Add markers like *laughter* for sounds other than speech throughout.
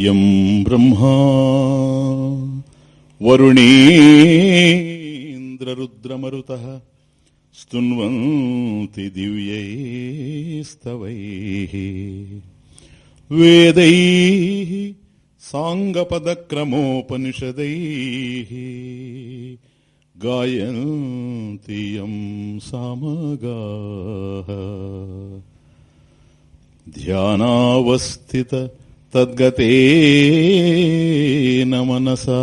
యం బ్రహ్మా. వరుణేంద్రరుద్రమరుత స్తున్వంతి దివ్యైస్తవై. వేదై సాంగపదక్రమోపనిషదై గాయంతి యం సామగా. ధ్యానావస్థిత తద్గతేన మనసా.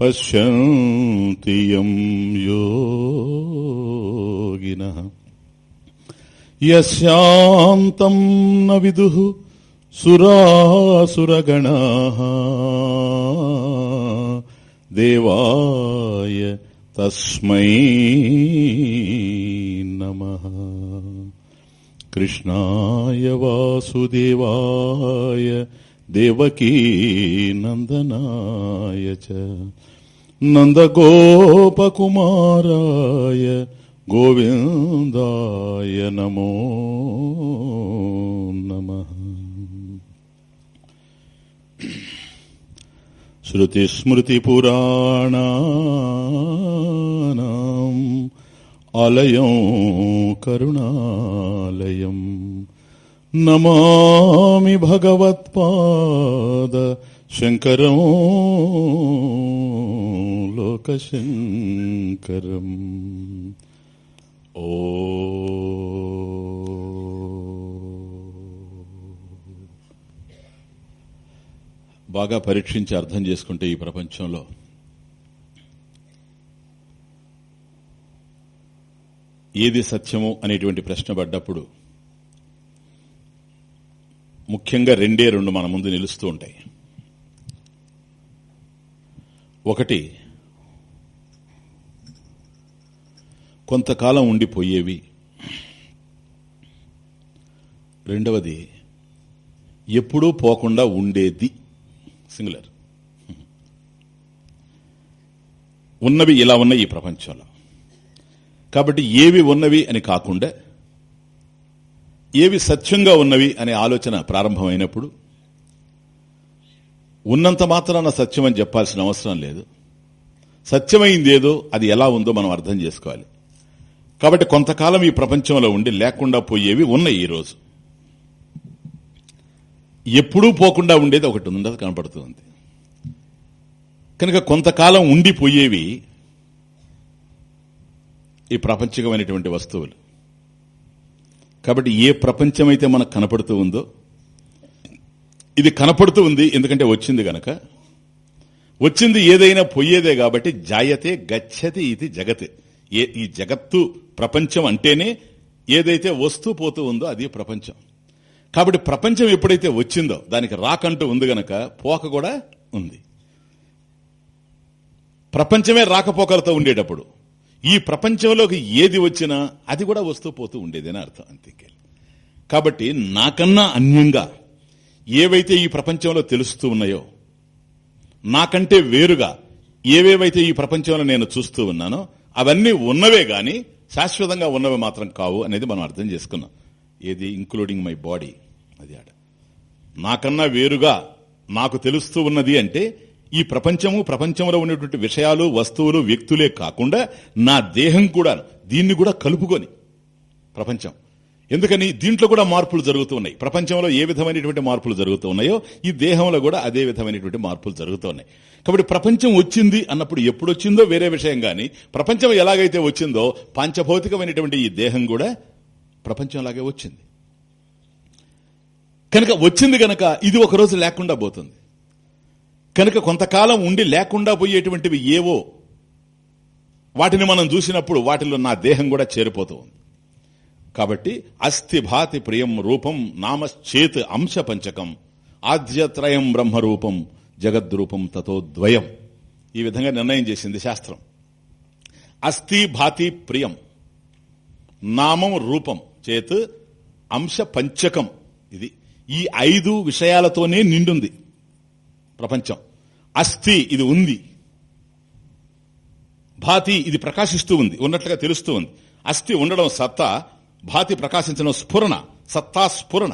పశ్యంతి యోగిన. యోగినః న విదు సురాసురగణ. దేవాయ తస్మై నమః. కృష్ణాయ వాసుదేవాయ దేవకీ నందనాయ చ. నందగోపకుమారాయ గోవిందాయ నమో నమః. *clears throat* శృతిస్మృతిపురాణానాం ఆలయం కరుణాలయం. నమామి భగవత్పాద శంకరం లోకశంకరం. ఓ. బాగా పరీక్షించి అర్థం చేసుకుంటే ఈ ప్రపంచంలో ఏది సత్యము అనేటువంటి ప్రశ్న పడ్డప్పుడు ముఖ్యంగా రెండే రెండు మన ముందు నిలుస్తూ ఉంటాయి. ఒకటి కొంతకాలం ఉండిపోయేవి. రెండవది ఎప్పుడూ పోకుండా ఉండేది. సింగులర్. ఉన్నవి ఇలా ఉన్నాయి ఈ ప్రపంచంలో. కాబట్టి ఏవి ఉన్నవి అని కాకుండా ఏవి సత్యంగా ఉన్నవి అనే ఆలోచన ప్రారంభమైనప్పుడు ఉన్నంత మాత్రాన సత్యం అని చెప్పాల్సిన అవసరం లేదు. సత్యమైంది ఏదో అది ఎలా ఉందో మనం అర్థం చేసుకోవాలి. కాబట్టి కొంతకాలం ఈ ప్రపంచంలో ఉండి లేకుండా పోయేవి ఉన్నాయి ఈరోజు ఎప్పుడూ పోకుండా ఉండేది ఒకటి ఉండదు కనపడుతుంది కనుక కొంతకాలం ఉండిపోయేవి ఈ ప్రపంచకమైనటువంటి వస్తువులు. కాబట్టి ఏ ప్రపంచమైతే మనకు కనపడుతూ ఉందో ఇది కనపడుతూ ఉంది ఎందుకంటే వచ్చింది గనక వచ్చింది ఏదైనా పోయేదే కాబట్టి జాయతే గచ్చతి ఇది జగత్. ఏ ఈ జగత్తు ప్రపంచం అంటేనే ఏదైతే వస్తూ పోతూ ఉందో అది ప్రపంచం. కాబట్టి ప్రపంచం ఎప్పుడైతే వచ్చిందో దానికి రాకంటూ ఉంది గనక పోక కూడా ఉంది. ప్రపంచమే రాకపోకలతో ఉండేటప్పుడు ఈ ప్రపంచంలోకి ఏది వచ్చినా అది కూడా వస్తూ పోతూ ఉండేదని అర్థం అంతే కాబట్టి నాకన్నా అన్యంగా ఏవైతే ఈ ప్రపంచంలో తెలుస్తూ ఉన్నాయో నాకంటే వేరుగా ఏవేవైతే ఈ ప్రపంచంలో నేను చూస్తూ ఉన్నానో అవన్నీ ఉన్నవే గాని శాశ్వతంగా ఉన్నవి మాత్రం కావు అనేది మనం అర్థం చేసుకున్నాం. ఏది? ఇంక్లూడింగ్ మై బాడీ అది ఆడ. నాకన్నా వేరుగా నాకు తెలుస్తూ ఉన్నది అంటే ఈ ప్రపంచము ప్రపంచంలో ఉన్నటువంటి విషయాలు వస్తువులు వ్యక్తులే కాకుండా నా దేహం కూడా దీన్ని కూడా కలుపుకొని ప్రపంచం. ఎందుకని? దీంట్లో కూడా మార్పులు జరుగుతూ ఉన్నాయి. ప్రపంచంలో ఏ విధమైనటువంటి మార్పులు జరుగుతూ ఉన్నాయో ఈ దేహంలో కూడా అదే విధమైనటువంటి మార్పులు జరుగుతూ ఉన్నాయి. కాబట్టి ప్రపంచం వచ్చింది అన్నప్పుడు ఎప్పుడు వచ్చిందో వేరే విషయం గాని ప్రపంచం ఎలాగైతే వచ్చిందో పంచభౌతికమైనటువంటి ఈ దేహం కూడా ప్రపంచంలాగే వచ్చింది. కనుక వచ్చింది కనుక ఇది ఒకరోజు లేకుండా పోతుంది. కనుక కొంతకాలం ఉండి లేకుండా పోయేటువంటివి ఏవో వాటిని మనం చూసినప్పుడు వాటిలో నా దేహం కూడా చేరిపోతూ ఉంది. కాబట్టి అస్థిభాతి ప్రియం రూపం నామశ్చేత్ అంశ పంచకం ఆద్యత్రయం బ్రహ్మరూపం జగద్రూపం తతో ద్వయం. ఈ విధంగా నిర్ణయం చేసింది శాస్త్రం. అస్థి భాతి ప్రియం నామం రూపం చేత్ అంశ పంచకం ఇది ఈ ఐదు విషయాలతోనే నిండుంది. ప్రపంచం. అస్థి ఇది ఉంది. భాతి ఇది ప్రకాశిస్తూ ఉంది. ఉన్నట్లుగా తెలుస్తూ ఉంది. అస్థి ఉండడం సత్తా భాతి ప్రకాశించడం స్ఫురణ సత్తా స్ఫురణ.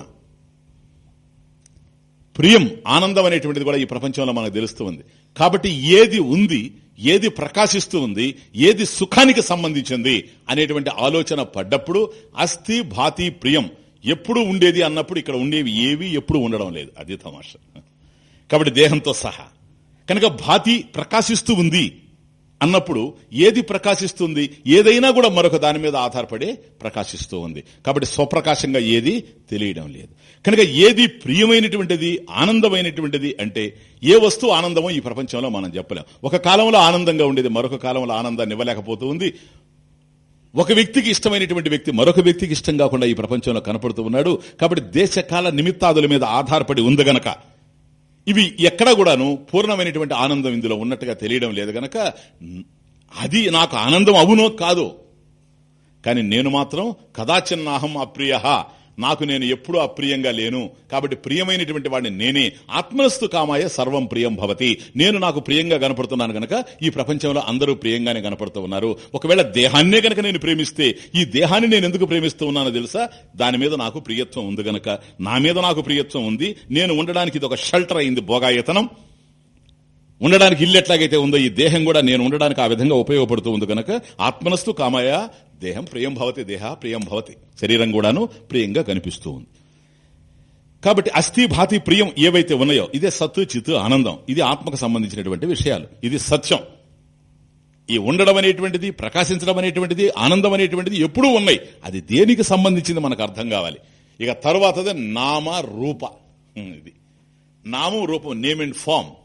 ప్రియం ఆనందం అనేటువంటిది కూడా ఈ ప్రపంచంలో మనకు తెలుస్తూ ఉంది. కాబట్టి ఏది ఉంది ఏది ప్రకాశిస్తూ ఉంది ఏది సుఖానికి సంబంధించింది అనేటువంటి ఆలోచన పడ్డప్పుడు అస్థి భాతి ప్రియం ఎప్పుడు ఉండేది అన్నప్పుడు ఇక్కడ ఉండేవి ఏవి ఎప్పుడు ఉండడం లేదు. అది తమాష. కాబట్టి దేహంతో సహా. కనుక భాతి ప్రకాశిస్తూ ఉంది అన్నప్పుడు ఏది ప్రకాశిస్తుంది? ఏదైనా కూడా మరొక దాని మీద ఆధారపడే ప్రకాశిస్తూ ఉంది. కాబట్టి స్వప్రకాశంగా ఏది తెలియడం లేదు. కనుక ఏది ప్రియమైనటువంటిది ఆనందమైనటువంటిది అంటే ఏ వస్తువు ఆనందమో ఈ ప్రపంచంలో మనం చెప్పలేం. ఒక కాలంలో ఆనందంగా ఉండేది మరొక కాలంలో ఆనందాన్ని ఇవ్వలేకపోతూ ఉంది. ఒక వ్యక్తికి ఇష్టమైనటువంటి వ్యక్తి మరొక వ్యక్తికి ఇష్టం కాకుండా ఈ ప్రపంచంలో కనపడుతూ ఉన్నాడు. కాబట్టి దేశకాల నిమిత్తాదుల మీద ఆధారపడి ఉంది గనక ఇవి ఎక్కడా కూడాను పూర్ణమైనటువంటి ఆనందం ఇందులో ఉన్నట్టుగా తెలియడం లేదు గనక అది నాకు ఆనందం అవునో కాదో. కానీ నేను మాత్రం కదాచిన్నాహం అప్రియ నాకు నేను ఎప్పుడూ అప్రియంగా లేను. కాబట్టి ప్రియమైనటువంటి వాడిని నేనే. ఆత్మనస్తు కామాయ సర్వం ప్రియం భవతి. నేను నాకు ప్రియంగా కనపడుతున్నాను గనక ఈ ప్రపంచంలో అందరూ ప్రియంగానే కనపడుతూ ఉన్నారు. ఒకవేళ దేహాన్నే గనక నేను ప్రేమిస్తే ఈ దేహాన్ని నేను ఎందుకు ప్రేమిస్తూ ఉన్నానో తెలుసా? దాని మీద నాకు ప్రియత్వం ఉంది గనక. నా మీద నాకు ప్రియత్వం ఉంది. నేను ఉండడానికి ఇది ఒక షెల్టర్ అయింది భోగాయతనం ఉండడానికి ఇల్లు ఎట్లాగైతే ఉందో ఈ దేహం కూడా నేను ఉండడానికి ఆ విధంగా ఉపయోగపడుతూ ఉంది కనుక ఆత్మనస్తు కామాయ దేహం ప్రియం భవతి దేహ ప్రియం భవతి. శరీరం కూడాను ప్రియంగా కనిపిస్తూ ఉంది. కాబట్టి అస్థి భాతి ప్రియం ఏవైతే ఉన్నాయో ఇదే సత్తు చిత్తు ఆనందం. ఇది ఆత్మకు సంబంధించినటువంటి విషయాలు. ఇది సత్యం. ఈ ఉండడం అనేటువంటిది ప్రకాశించడం అనేటువంటిది ఆనందం అనేటువంటిది ఎప్పుడూ ఉన్నాయి. అది దేనికి సంబంధించింది మనకు అర్థం కావాలి. ఇక తర్వాతది నామ రూప. ఇది. నామం రూపం నేమ్ అండ్ ఫామ్.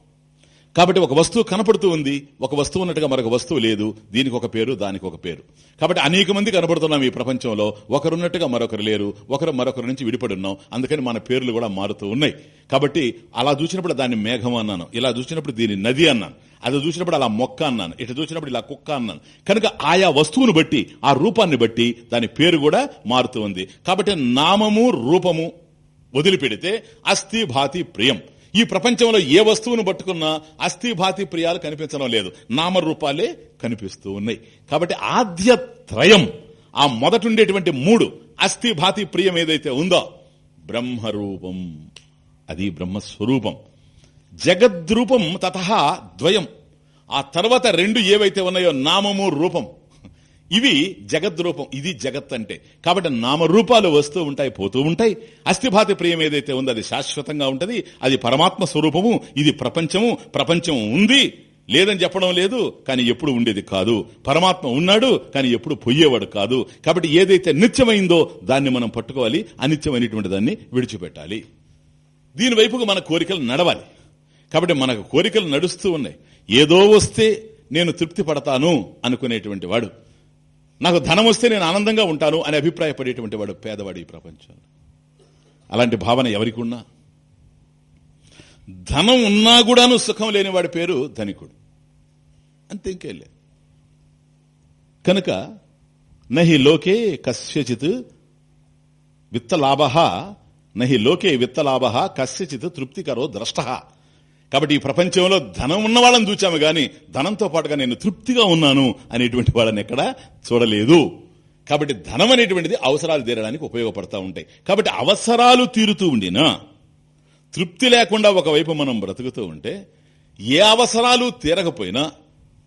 కాబట్టి ఒక వస్తువు కనపడుతూ ఉంది ఒక వస్తువు ఉన్నట్టుగా మరొక వస్తువు లేదు దీనికి ఒక పేరు దానికి ఒక పేరు. కాబట్టి అనేక మంది కనపడుతున్నాం ఈ ప్రపంచంలో ఒకరున్నట్టుగా మరొకరు లేరు ఒకరు మరొకరి నుంచి విడిపడి ఉన్నాం అందుకని మన పేర్లు కూడా మారుతూ ఉన్నాయి. కాబట్టి అలా చూసినప్పుడు దాన్ని మేఘం అన్నాను ఇలా చూసినప్పుడు దీన్ని నది అన్నాను అది చూసినప్పుడు అలా మొక్క అన్నాను ఇటు చూసినప్పుడు ఇలా కుక్క అన్నాను. కనుక ఆయా వస్తువును బట్టి ఆ రూపాన్ని బట్టి దాని పేరు కూడా మారుతూ ఉంది. కాబట్టి నామము రూపము వదిలిపెడితే అస్థి భాతి ప్రియం. ఈ ప్రపంచంలో ఏ వస్తువును పట్టుకున్నా అస్థిభాతి ప్రియాలు కనిపించడం లేదు. నామరూపాలే కనిపిస్తూ ఉన్నాయి. కాబట్టి ఆద్య త్రయం ఆ మొదటుండేటువంటి మూడు అస్థిభాతి ప్రియం ఏదైతే ఉందో బ్రహ్మరూపం. అది బ్రహ్మస్వరూపం. జగద్రూపం తత ద్వయం. ఆ తర్వాత రెండు ఏవైతే ఉన్నాయో నామము రూపం. ఇవి జగద్రూపం ఇది జగత్ అంటే కాబట్టి నామరూపాలు వస్తూ ఉంటాయి పోతూ ఉంటాయి. అస్థిభాతి ప్రియం ఏదైతే ఉందో అది శాశ్వతంగా ఉంటది. అది పరమాత్మ స్వరూపము ఇది ప్రపంచము ప్రపంచం ఉంది. లేదని చెప్పడం లేదు కానీ ఎప్పుడు ఉండేది కాదు. పరమాత్మ ఉన్నాడు కానీ ఎప్పుడు పొయ్యేవాడు కాదు. కాబట్టి ఏదైతే నిత్యమైందో దాన్ని మనం పట్టుకోవాలి. అనిత్యమైనటువంటి దాన్ని విడిచిపెట్టాలి. దీని వైపుకు మన కోరికలు నడవాలి. కాబట్టి మనకు కోరికలు నడుస్తూ ఉన్నాయి. ఏదో వస్తే నేను తృప్తి పడతాను అనుకునేటువంటి వాడు. నాకు ధనం వస్తే నేను ఆనందంగా ఉంటాను అని అభిప్రాయపడేటువంటి వాడు పేదవాడు ఈ ప్రపంచంలో. అలాంటి భావన ఎవరికి ఉన్నా ధనం ఉన్నా కూడాను సుఖం లేనివాడి పేరు ధనికుడు. అంతే ఇంకేలే. కనుక నహి లోకే కస్యచిత్ విత్తలాభ నహి లోకే విత్తలాభ కస్యచిత్ తృప్తికరో ద్రష్ట. కాబట్టి ఈ ప్రపంచంలో ధనం ఉన్న వాళ్ళని చూచాము గాని ధనంతో పాటుగా నేను తృప్తిగా ఉన్నాను అనేటువంటి వాళ్ళని ఎక్కడ చూడలేదు. కాబట్టి ధనం అనేటువంటిది అవసరాలు తీరడానికి ఉపయోగపడతా ఉంటాయి. కాబట్టి అవసరాలు తీరుతూ ఉండినా తృప్తి లేకుండా ఒకవైపు మనం బ్రతుకుతూ ఉంటే ఏ అవసరాలు తీరకపోయినా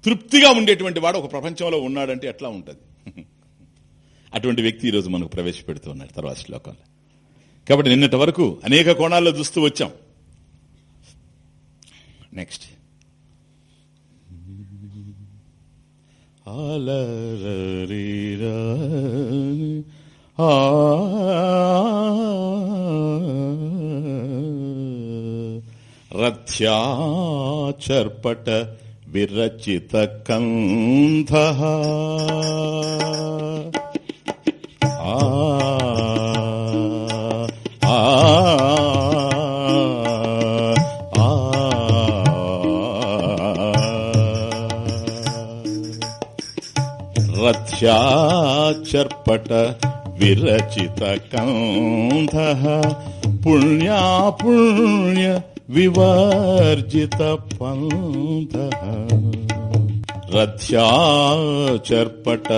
తృప్తిగా ఉండేటువంటి వాడు ఒక ప్రపంచంలో ఉన్నాడంటే ఎట్లా ఉంటుంది? *laughs* అటువంటి వ్యక్తి ఈరోజు మనకు ప్రవేశపెడుతూ ఉన్నాడు తర్వాత శ్లోకంలో. కాబట్టి నిన్నటి వరకు అనేక కోణాల్లో చూస్తూ వచ్చాం. నెక్స్ట్ రథ్యాచర్పట విరచిత కంధ ఆ ఆ ఆ రథ్యాచర్పట విరచిత కంధ పుణ్యా పుణ్య వివర్జిత పంథ రథ్యాచర్పట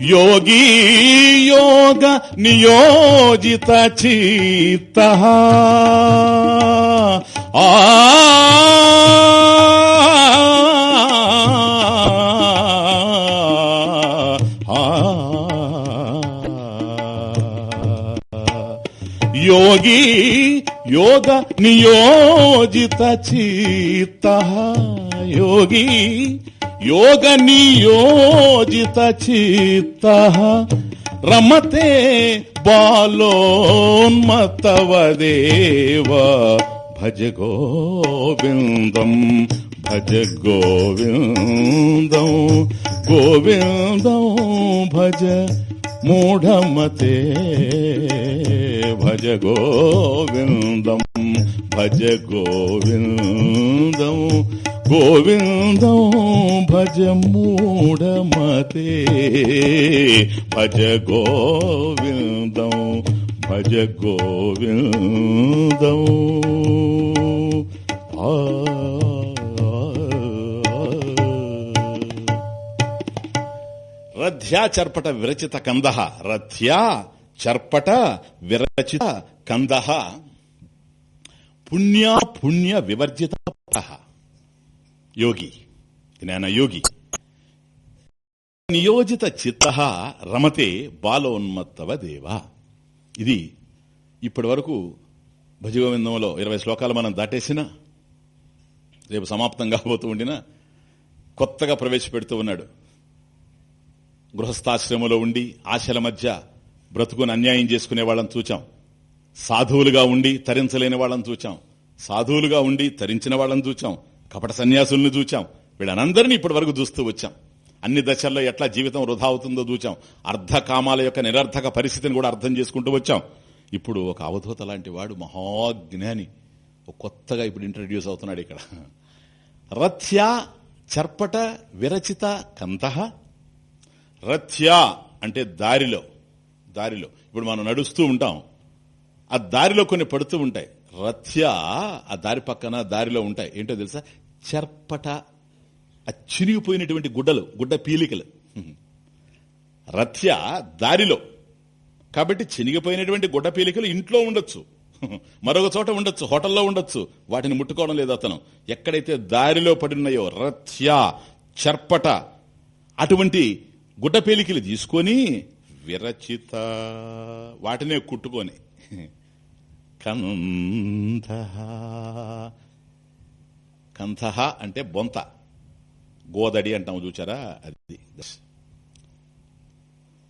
విరచిత కంధ పుణ్యా పుణ్య వివర్జిత పంథ యోగీ యోగ నియోజిత చిత్త ఆ యోగ నియోజిత చిత్త యోగ నియోజిత చిత్త రమతే బాలోన్మతవదేవ భజ గోవిందం భజ గోవిందం గోవిందం భజ మూఢమతే భజ గోవిందం భజ గోవిందం గోవిందం భజ మూఢమతే భజ గోవిందం భజ గోవిందం. ఆ రథ్యా చర్పట విరచిత కంద రథ్యా చర్పట విరచిత కంద. పుణ్యా పుణ్య వివర్జిత పట యోగి. జ్ఞానయోగి నియోజిత చిత్త రమతే బాలోన్మత్తవ దేవ. ఇది ఇప్పటి వరకు భజగోవిందంలో ఇరవై శ్లోకాలు మనం దాటేసిన రేపు సమాప్తం కాబోతూ ఉండినా కొత్తగా ప్రవేశపెడుతూ ఉన్నాడు. గృహస్థాశ్రమంలో ఉండి ఆశల మధ్య బ్రతుకుని అన్యాయం చేసుకునే వాళ్ళని చూచాం. సాధువులుగా ఉండి తరించలేని వాళ్ళని చూచాం. సాధువులుగా ఉండి తరించిన వాళ్ళని చూచాం. కపట సన్యాసుల్ని చూచాం వీళ్ళనందరినీ ఇప్పటి వరకు చూస్తూ వచ్చాం. అన్ని దశల్లో ఎట్లా జీవితం వృధా అవుతుందో చూచాం అర్ధకామాల యొక్క నిరర్థక పరిస్థితిని కూడా అర్థం చేసుకుంటూ వచ్చాం. ఇప్పుడు ఒక అవధూత లాంటి వాడు మహాజ్ఞాని. కొత్తగా ఇప్పుడు ఇంట్రడ్యూస్ అవుతున్నాడు ఇక్కడ. రథ్య చర్పట విరచిత కంత. రథ్య అంటే దారిలో. దారిలో. ఇప్పుడు మనం నడుస్తూ ఉంటాం. ఆ దారిలో కొన్ని పడుతూ ఉంటాయి. రథ్య ఆ దారి పక్కన దారిలో ఉంటాయి. ఏంటో తెలుసా? చర్పట ఆ చినిగిపోయినటువంటి గుడ్డలు గుడ్డ పీలికలు. రథ్య దారిలో. కాబట్టి చినిగిపోయినటువంటి గుడ్డ పీలికలు ఇంట్లో ఉండొచ్చు. *laughs* మరొక చోట ఉండొచ్చు హోటల్లో ఉండొచ్చు. వాటిని ముట్టుకోవడం లేదు అతను. ఎక్కడైతే దారిలో పడినాయో రథ్య చర్పట అటువంటి గుడ్డ పేలికలు తీసుకొని విరచిత వాటినే కుట్టుకొని. *laughs* కంథ కంథ అంటే బొంత. గోదడి అంటాము చూచారా? అది.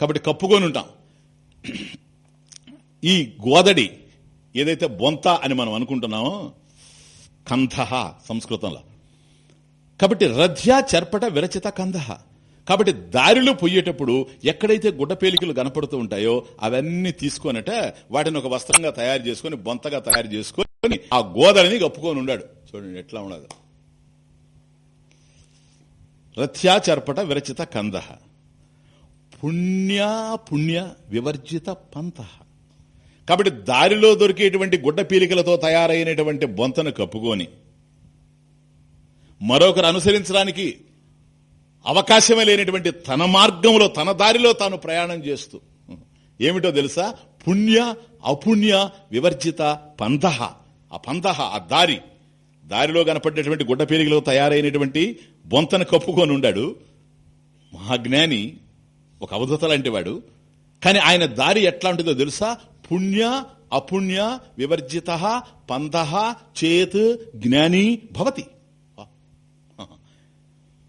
కాబట్టి కప్పుకొని ఉంటాం. ఈ గోదడి ఏదైతే బొంత అని మనం అనుకుంటున్నామో కంధ సంస్కృతంలో. కాబట్టి రథ్య చర్పట విరచిత కంధ. కాబట్టి దారిలో పోయేటప్పుడు ఎక్కడైతే గుడ్డపేలికలు కనపడుతూ ఉంటాయో అవన్నీ తీసుకొనట వాటిని ఒక వస్త్రంగా తయారు చేసుకొని బొంతగా తయారు చేసుకొని ఆ గోదలని కప్పుకొని ఉన్నాడు చూడండి ఎట్లా ఉండదు రథ్యాచర్పట విరచిత కంద. పుణ్యా పుణ్య వివర్జిత పంత. కాబట్టి దారిలో దొరికేటువంటి గుడ్డ పీలికలతో తయారైనటువంటి బొంతను కప్పుకొని మరొకరు అనుసరించడానికి అవకాశమే లేనటువంటి తన మార్గంలో తన దారిలో తాను ప్రయాణం చేస్తూ. ఏమిటో తెలుసా? పుణ్య అపుణ్య వివర్జిత పంథ ఆ పంథ ఆ దారి. దారిలో కనపడినటువంటి గుడ్డపేరిగిలో తయారైనటువంటి బొంతను కప్పుకొని ఉండాడు. మహాజ్ఞాని ఒక అవధత లాంటి వాడు. కానీ ఆయన దారి ఎట్లా ఉంటుందో తెలుసా? పుణ్య అపుణ్య వివర్జిత పంథ చేత్ జ్ఞాని భవతి.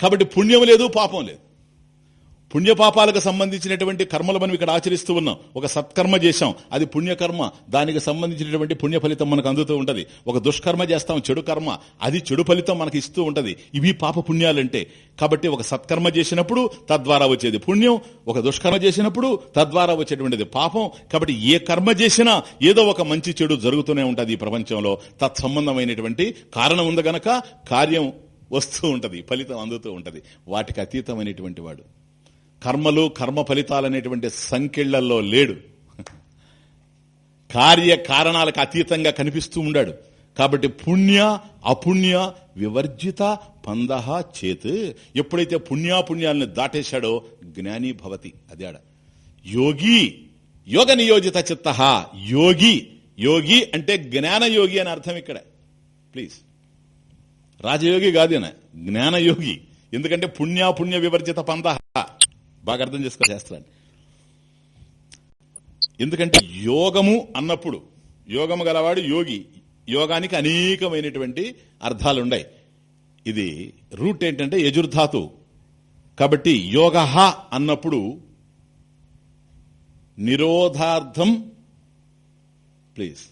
కాబట్టి పుణ్యం లేదు పాపం లేదు. పుణ్యపాపాలకు సంబంధించినటువంటి కర్మలు మనం ఇక్కడ ఆచరిస్తూ ఉన్నాం. ఒక సత్కర్మ చేశాం. అది పుణ్యకర్మ. దానికి సంబంధించినటువంటి పుణ్య ఫలితం మనకు అందుతూ ఉంటుంది. ఒక దుష్కర్మ చేస్తాం చెడు కర్మ. అది చెడు ఫలితం మనకి ఇస్తూ ఉంటుంది. ఇవి పాప పుణ్యాలంటే. కాబట్టి ఒక సత్కర్మ చేసినప్పుడు తద్వారా వచ్చేది పుణ్యం. ఒక దుష్కర్మ చేసినప్పుడు తద్వారా వచ్చేటువంటిది పాపం. కాబట్టి ఏ కర్మ చేసినా ఏదో ఒక మంచి చెడు జరుగుతూనే ఉంటుంది ఈ ప్రపంచంలో. తత్సంబంధమైనటువంటి కారణం ఉంది గనక కార్యం వస్తూ ఉంటుంది ఫలితం అందుతూ ఉంటుంది. వాటికి అతీతమైనటువంటి వాడు. కర్మలు కర్మ ఫలితాలనేటువంటి సంఖ్యళ్ళలో లేడు. కార్య కారణాలకు అతీతంగా కనిపిస్తూ ఉండాడు. కాబట్టి పుణ్య అపుణ్య వివర్జిత పందహ చేత్. ఎప్పుడైతే పుణ్యాపుణ్యాలను దాటేశాడో జ్ఞాని భవతి అది ఆడ. యోగి యోగ నియోజిత చిత్త. యోగి యోగి అంటే జ్ఞానయోగి అని అర్థం ఇక్కడ. ప్లీజ్. రాజయోగి కాదు ఈయన జ్ఞానయోగి. ఎందుకంటే పుణ్యాపుణ్య వివర్జిత పంద బాగా అర్థం చేసుకో శాస్త్రాన్ని. ఎందుకంటే యోగము అన్నప్పుడు యోగము గలవాడు యోగి. యోగానికి అనేకమైనటువంటి అర్థాలు ఉన్నాయి ఇది రూట్ ఏంటంటే యజుర్ధాతు. కాబట్టి యోగ అన్నప్పుడు నిరోధార్థం ప్లీజ్.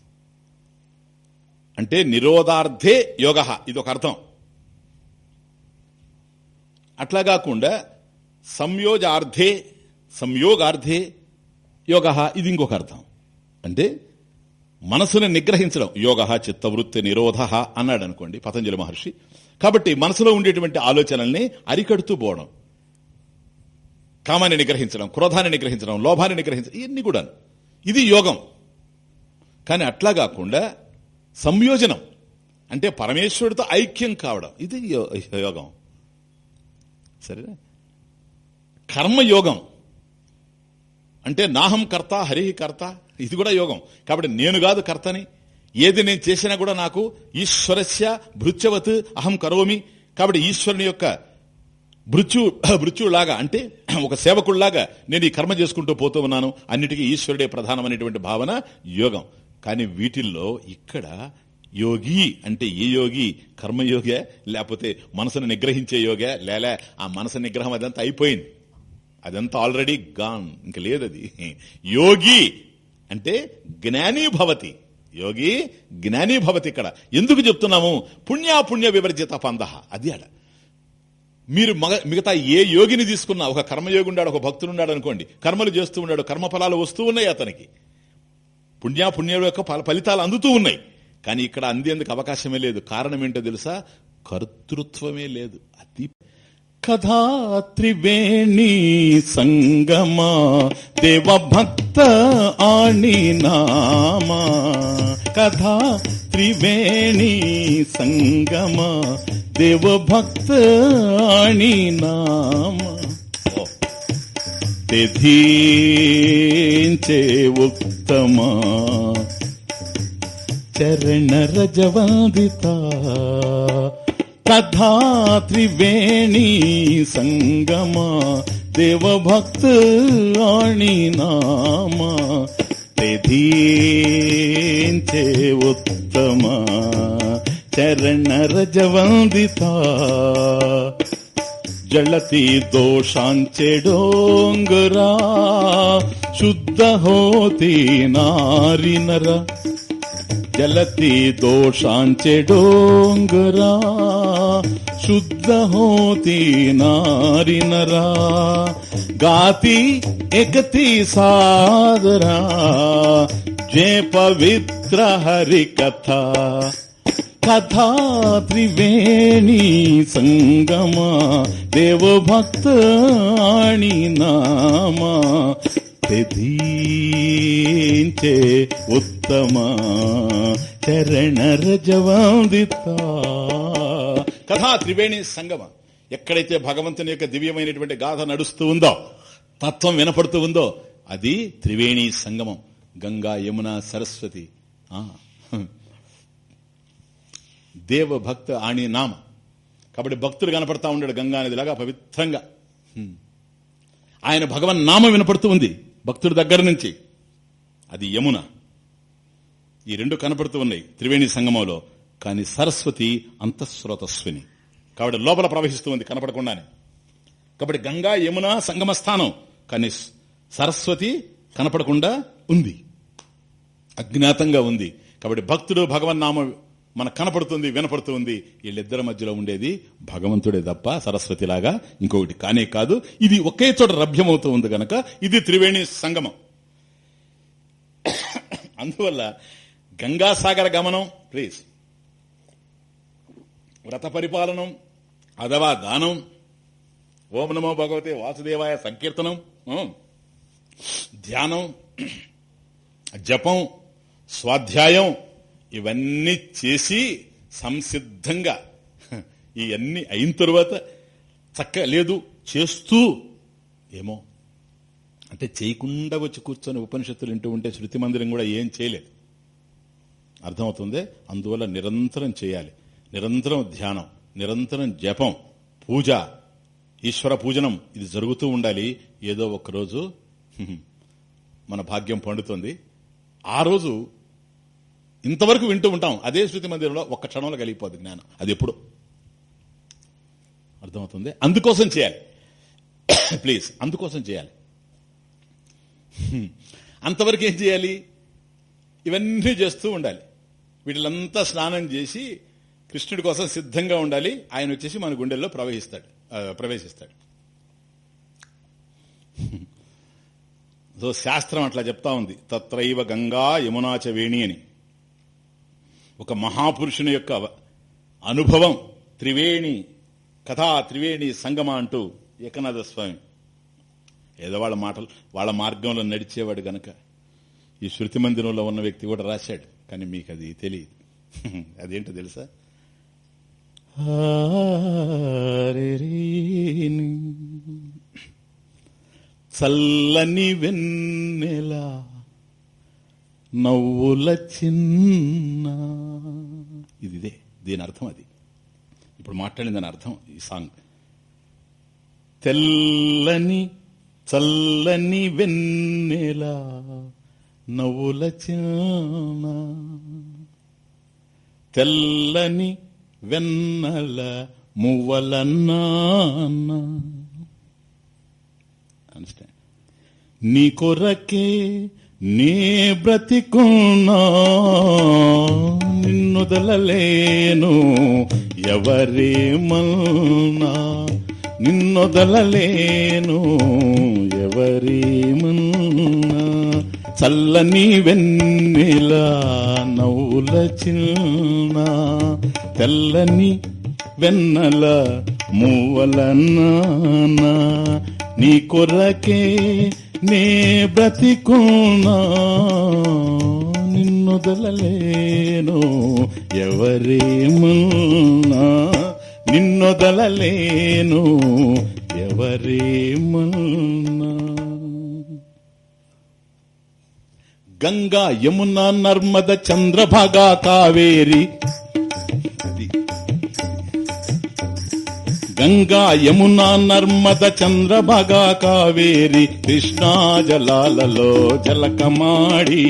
అంటే నిరోధార్థే యోగ. ఇది ఒక అర్థం అట్లా కాకుండా సంయోజార్థే సంయోగార్థే యోగ. ఇది ఇంకొక అర్థం అంటే మనసుని నిగ్రహించడం. యోగ చిత్తవృత్తి నిరోధ అన్నాడు అనుకోండి పతంజలి మహర్షి. కాబట్టి మనసులో ఉండేటువంటి ఆలోచనల్ని అరికడుతూ పోవడం. కామాన్ని నిగ్రహించడం క్రోధాన్ని నిగ్రహించడం లోభాన్ని నిగ్రహించడం ఇవన్నీ కూడా ఇది యోగం. కానీ అట్లా కాకుండా సంయోజనం. అంటే పరమేశ్వరుడితో ఐక్యం కావడం. ఇది యోగం. సరే? కర్మయోగం. అంటే నాహం కర్త హరి కర్త ఇది కూడా యోగం. కాబట్టి నేను కాదు కర్తని. ఏది నేను చేసినా కూడా నాకు ఈశ్వరస్య భృత్యవత్ అహం కరోమి. కాబట్టి ఈశ్వరుని యొక్క భృత్యు భృత్యులాగా అంటే ఒక సేవకుడిలాగా నేను ఈ కర్మ చేసుకుంటూ పోతూ ఉన్నాను. అన్నిటికీ ఈశ్వరుడే ప్రధానమైనటువంటి భావన యోగం. కానీ వీటిల్లో ఇక్కడ యోగి అంటే ఏ యోగి? కర్మయోగే? లేకపోతే మనసును నిగ్రహించే యోగే? లేలే ఆ మనసు నిగ్రహం అదంతా అయిపోయింది. అదంతా ఆల్రెడీ గాన్ ఇంక లేదది. యోగి అంటే జ్ఞానీభవతి యోగి జ్ఞానీభవతి ఇక్కడ. ఎందుకు చెప్తున్నాము? పుణ్యాపుణ్య వివర్జిత పందహ అది అడ. మీరు మగ మిగతా ఏ యోగిని తీసుకున్నా ఒక కర్మయోగి ఉన్నాడు ఒక భక్తుడు ఉన్నాడు అనుకోండి. కర్మలు చేస్తూ ఉన్నాడు కర్మఫలాలు వస్తూ ఉన్నాయి అతనికి. పుణ్యాపుణ్యాల యొక్క ఫలితాలు అందుతూ ఉన్నాయి. కానీ ఇక్కడ అందేందుకు అవకాశమే లేదు. కారణం ఏంటో తెలుసా? కర్తృత్వమే లేదు. అతి కథా త్రివేణి సంగమా దేవభక్త ఆణి నామా కథా త్రివేణి సంగమా దేవభక్త ఆణి నామా దధీంచే ఉత్తమా చరణ రజవందిత. కథా త్రివేణీ సంగమా దేవభక్త ఆణి నామా తెధీంచే ఉత్తమా చరణ రజవందిత జళతి దోషాంచె డోంగరా శుద్ధ హోతి నారి నర. జలతి దోషాంచె డోంగరా శుద్ధ హోతి నారి నరా. గాతి కథా త్రివేణి సంగమా దేవభక్తాణి నామా తెదీంచే ఉత్తమా చరణ రజవందిత కథా త్రివేణి సంగమ ఎక్కడైతే భగవంతుని యొక్క దివ్యమైనటువంటి గాథ నడుస్తూ ఉందో తత్వం వినపడుతూ ఉందో అది త్రివేణి సంగమం గంగా యమున సరస్వతి. దేవభక్త దేవ భక్త ఆణి నామ. కాబట్టి భక్తుడు కనపడతా ఉన్నాడు గంగానదిలాగా పవిత్రంగా. ఆయన భగవన్ నామం వినపడుతూ ఉంది భక్తుడి దగ్గర నుంచి. అది యమున. ఈ రెండు కనపడుతూ ఉన్నాయి త్రివేణి సంగమంలో కానీ సరస్వతి అంతఃస్రోతస్విని. కాబట్టి లోపల ప్రవహిస్తూ ఉంది కనపడకుండానే. కాబట్టి గంగా యమున సంగమ స్థానం కానీ సరస్వతి కనపడకుండా ఉంది. అజ్ఞాతంగా ఉంది. కాబట్టి భక్తుడు భగవన్నామ మనకు కనపడుతుంది వినపడుతుంది. వీళ్ళిద్దరి మధ్యలో ఉండేది భగవంతుడే తప్ప సరస్వతిలాగా ఇంకొకటి కానే కాదు. ఇది ఒకే చోట రభ్యమవుతూ ఉంది గనక ఇది త్రివేణి సంగమం. అందువల్ల గంగాసాగర గమనం ప్లీజ్ వ్రత పరిపాలనం అథవా దానం ఓం నమో భగవతే వాసుదేవాయ సంకీర్తనం ధ్యానం జపం స్వాధ్యాయం ఇవన్నీ చేసి సంసిద్ధంగా. ఇవన్నీ అయిన తరువాత చక్క లేదు చేస్తూ ఏమో. అంటే చేయకుండా వచ్చి కూర్చొని ఉపనిషత్తులు వింటూ ఉంటే శృతి మందిరం కూడా ఏం చేయలేదు. అర్థమవుతుంది? అందువల్ల నిరంతరం చేయాలి. నిరంతరం ధ్యానం నిరంతరం జపం పూజ ఈశ్వర పూజనం ఇది జరుగుతూ ఉండాలి. ఏదో ఒకరోజు మన భాగ్యం పండుతుంది. ఆ రోజు ఇంతవరకు వింటూ ఉంటాం. అదే శృతి మందిరంలో ఒక్క క్షణంలో కలిగిపోద్ది జ్ఞానం. అది ఎప్పుడు? అర్థమవుతుంది? అందుకోసం చేయాలి. *coughs* ప్లీజ్ అందుకోసం చేయాలి. *laughs* అంతవరకు ఏం చేయాలి? ఇవన్నీ చేస్తూ ఉండాలి. వీటిలంతా స్నానం చేసి కృష్ణుడి కోసం సిద్ధంగా ఉండాలి. ఆయన వచ్చేసి మన గుండెల్లో ప్రవహిస్తాడు ప్రవేశిస్తాడు. *laughs* సో శాస్త్రం అట్లా చెప్తా ఉంది. తత్రైవ గంగా యమునాచ వేణి అని. ఒక మహాపురుషుని యొక్క అనుభవం. త్రివేణి కథా త్రివేణి సంగమ అంటూ ఏకనాథ స్వామి. ఏదో వాళ్ళ మాటలు వాళ్ళ మార్గంలో నడిచేవాడు గనక. ఈ శృతి మందిరంలో ఉన్న వ్యక్తి కూడా రాశాడు కానీ మీకు అది తెలియదు. *laughs* అదేంటో తెలుసా? చల్లని వెన్నెల నవ్వుల చిన్న ఇది ఇదే దీని అర్థం అది. ఇప్పుడు మాట్లాడింది దాని అర్థం ఈ సాంగ్. తెల్లని చల్లని వెన్నెల నవ్వుల చిన్న. తెల్లని వెన్నెల మువ్వల నాన్న. నీ కొరకే నీ బ్రతికున్నా నిన్నొదలలేను ఎవరేమన్నా నిన్నొదలలేను ఎవరేమన్నా చల్లని వెన్నెల నవ్వుల చిన్న తెల్లని వెన్నెల మూవల నాన్న నీ కొరకే నే బ్రతికున్నా నిన్నొదలలేను ఎవరేమన్నా నిన్నొదలలేను ఎవరేమన్నా గంగా యమున నర్మద చంద్రభాగా కావేరి గంగా యమున నర్మద చంద్రభాగా కావేరి కృష్ణా జలాలలో జలకమాడి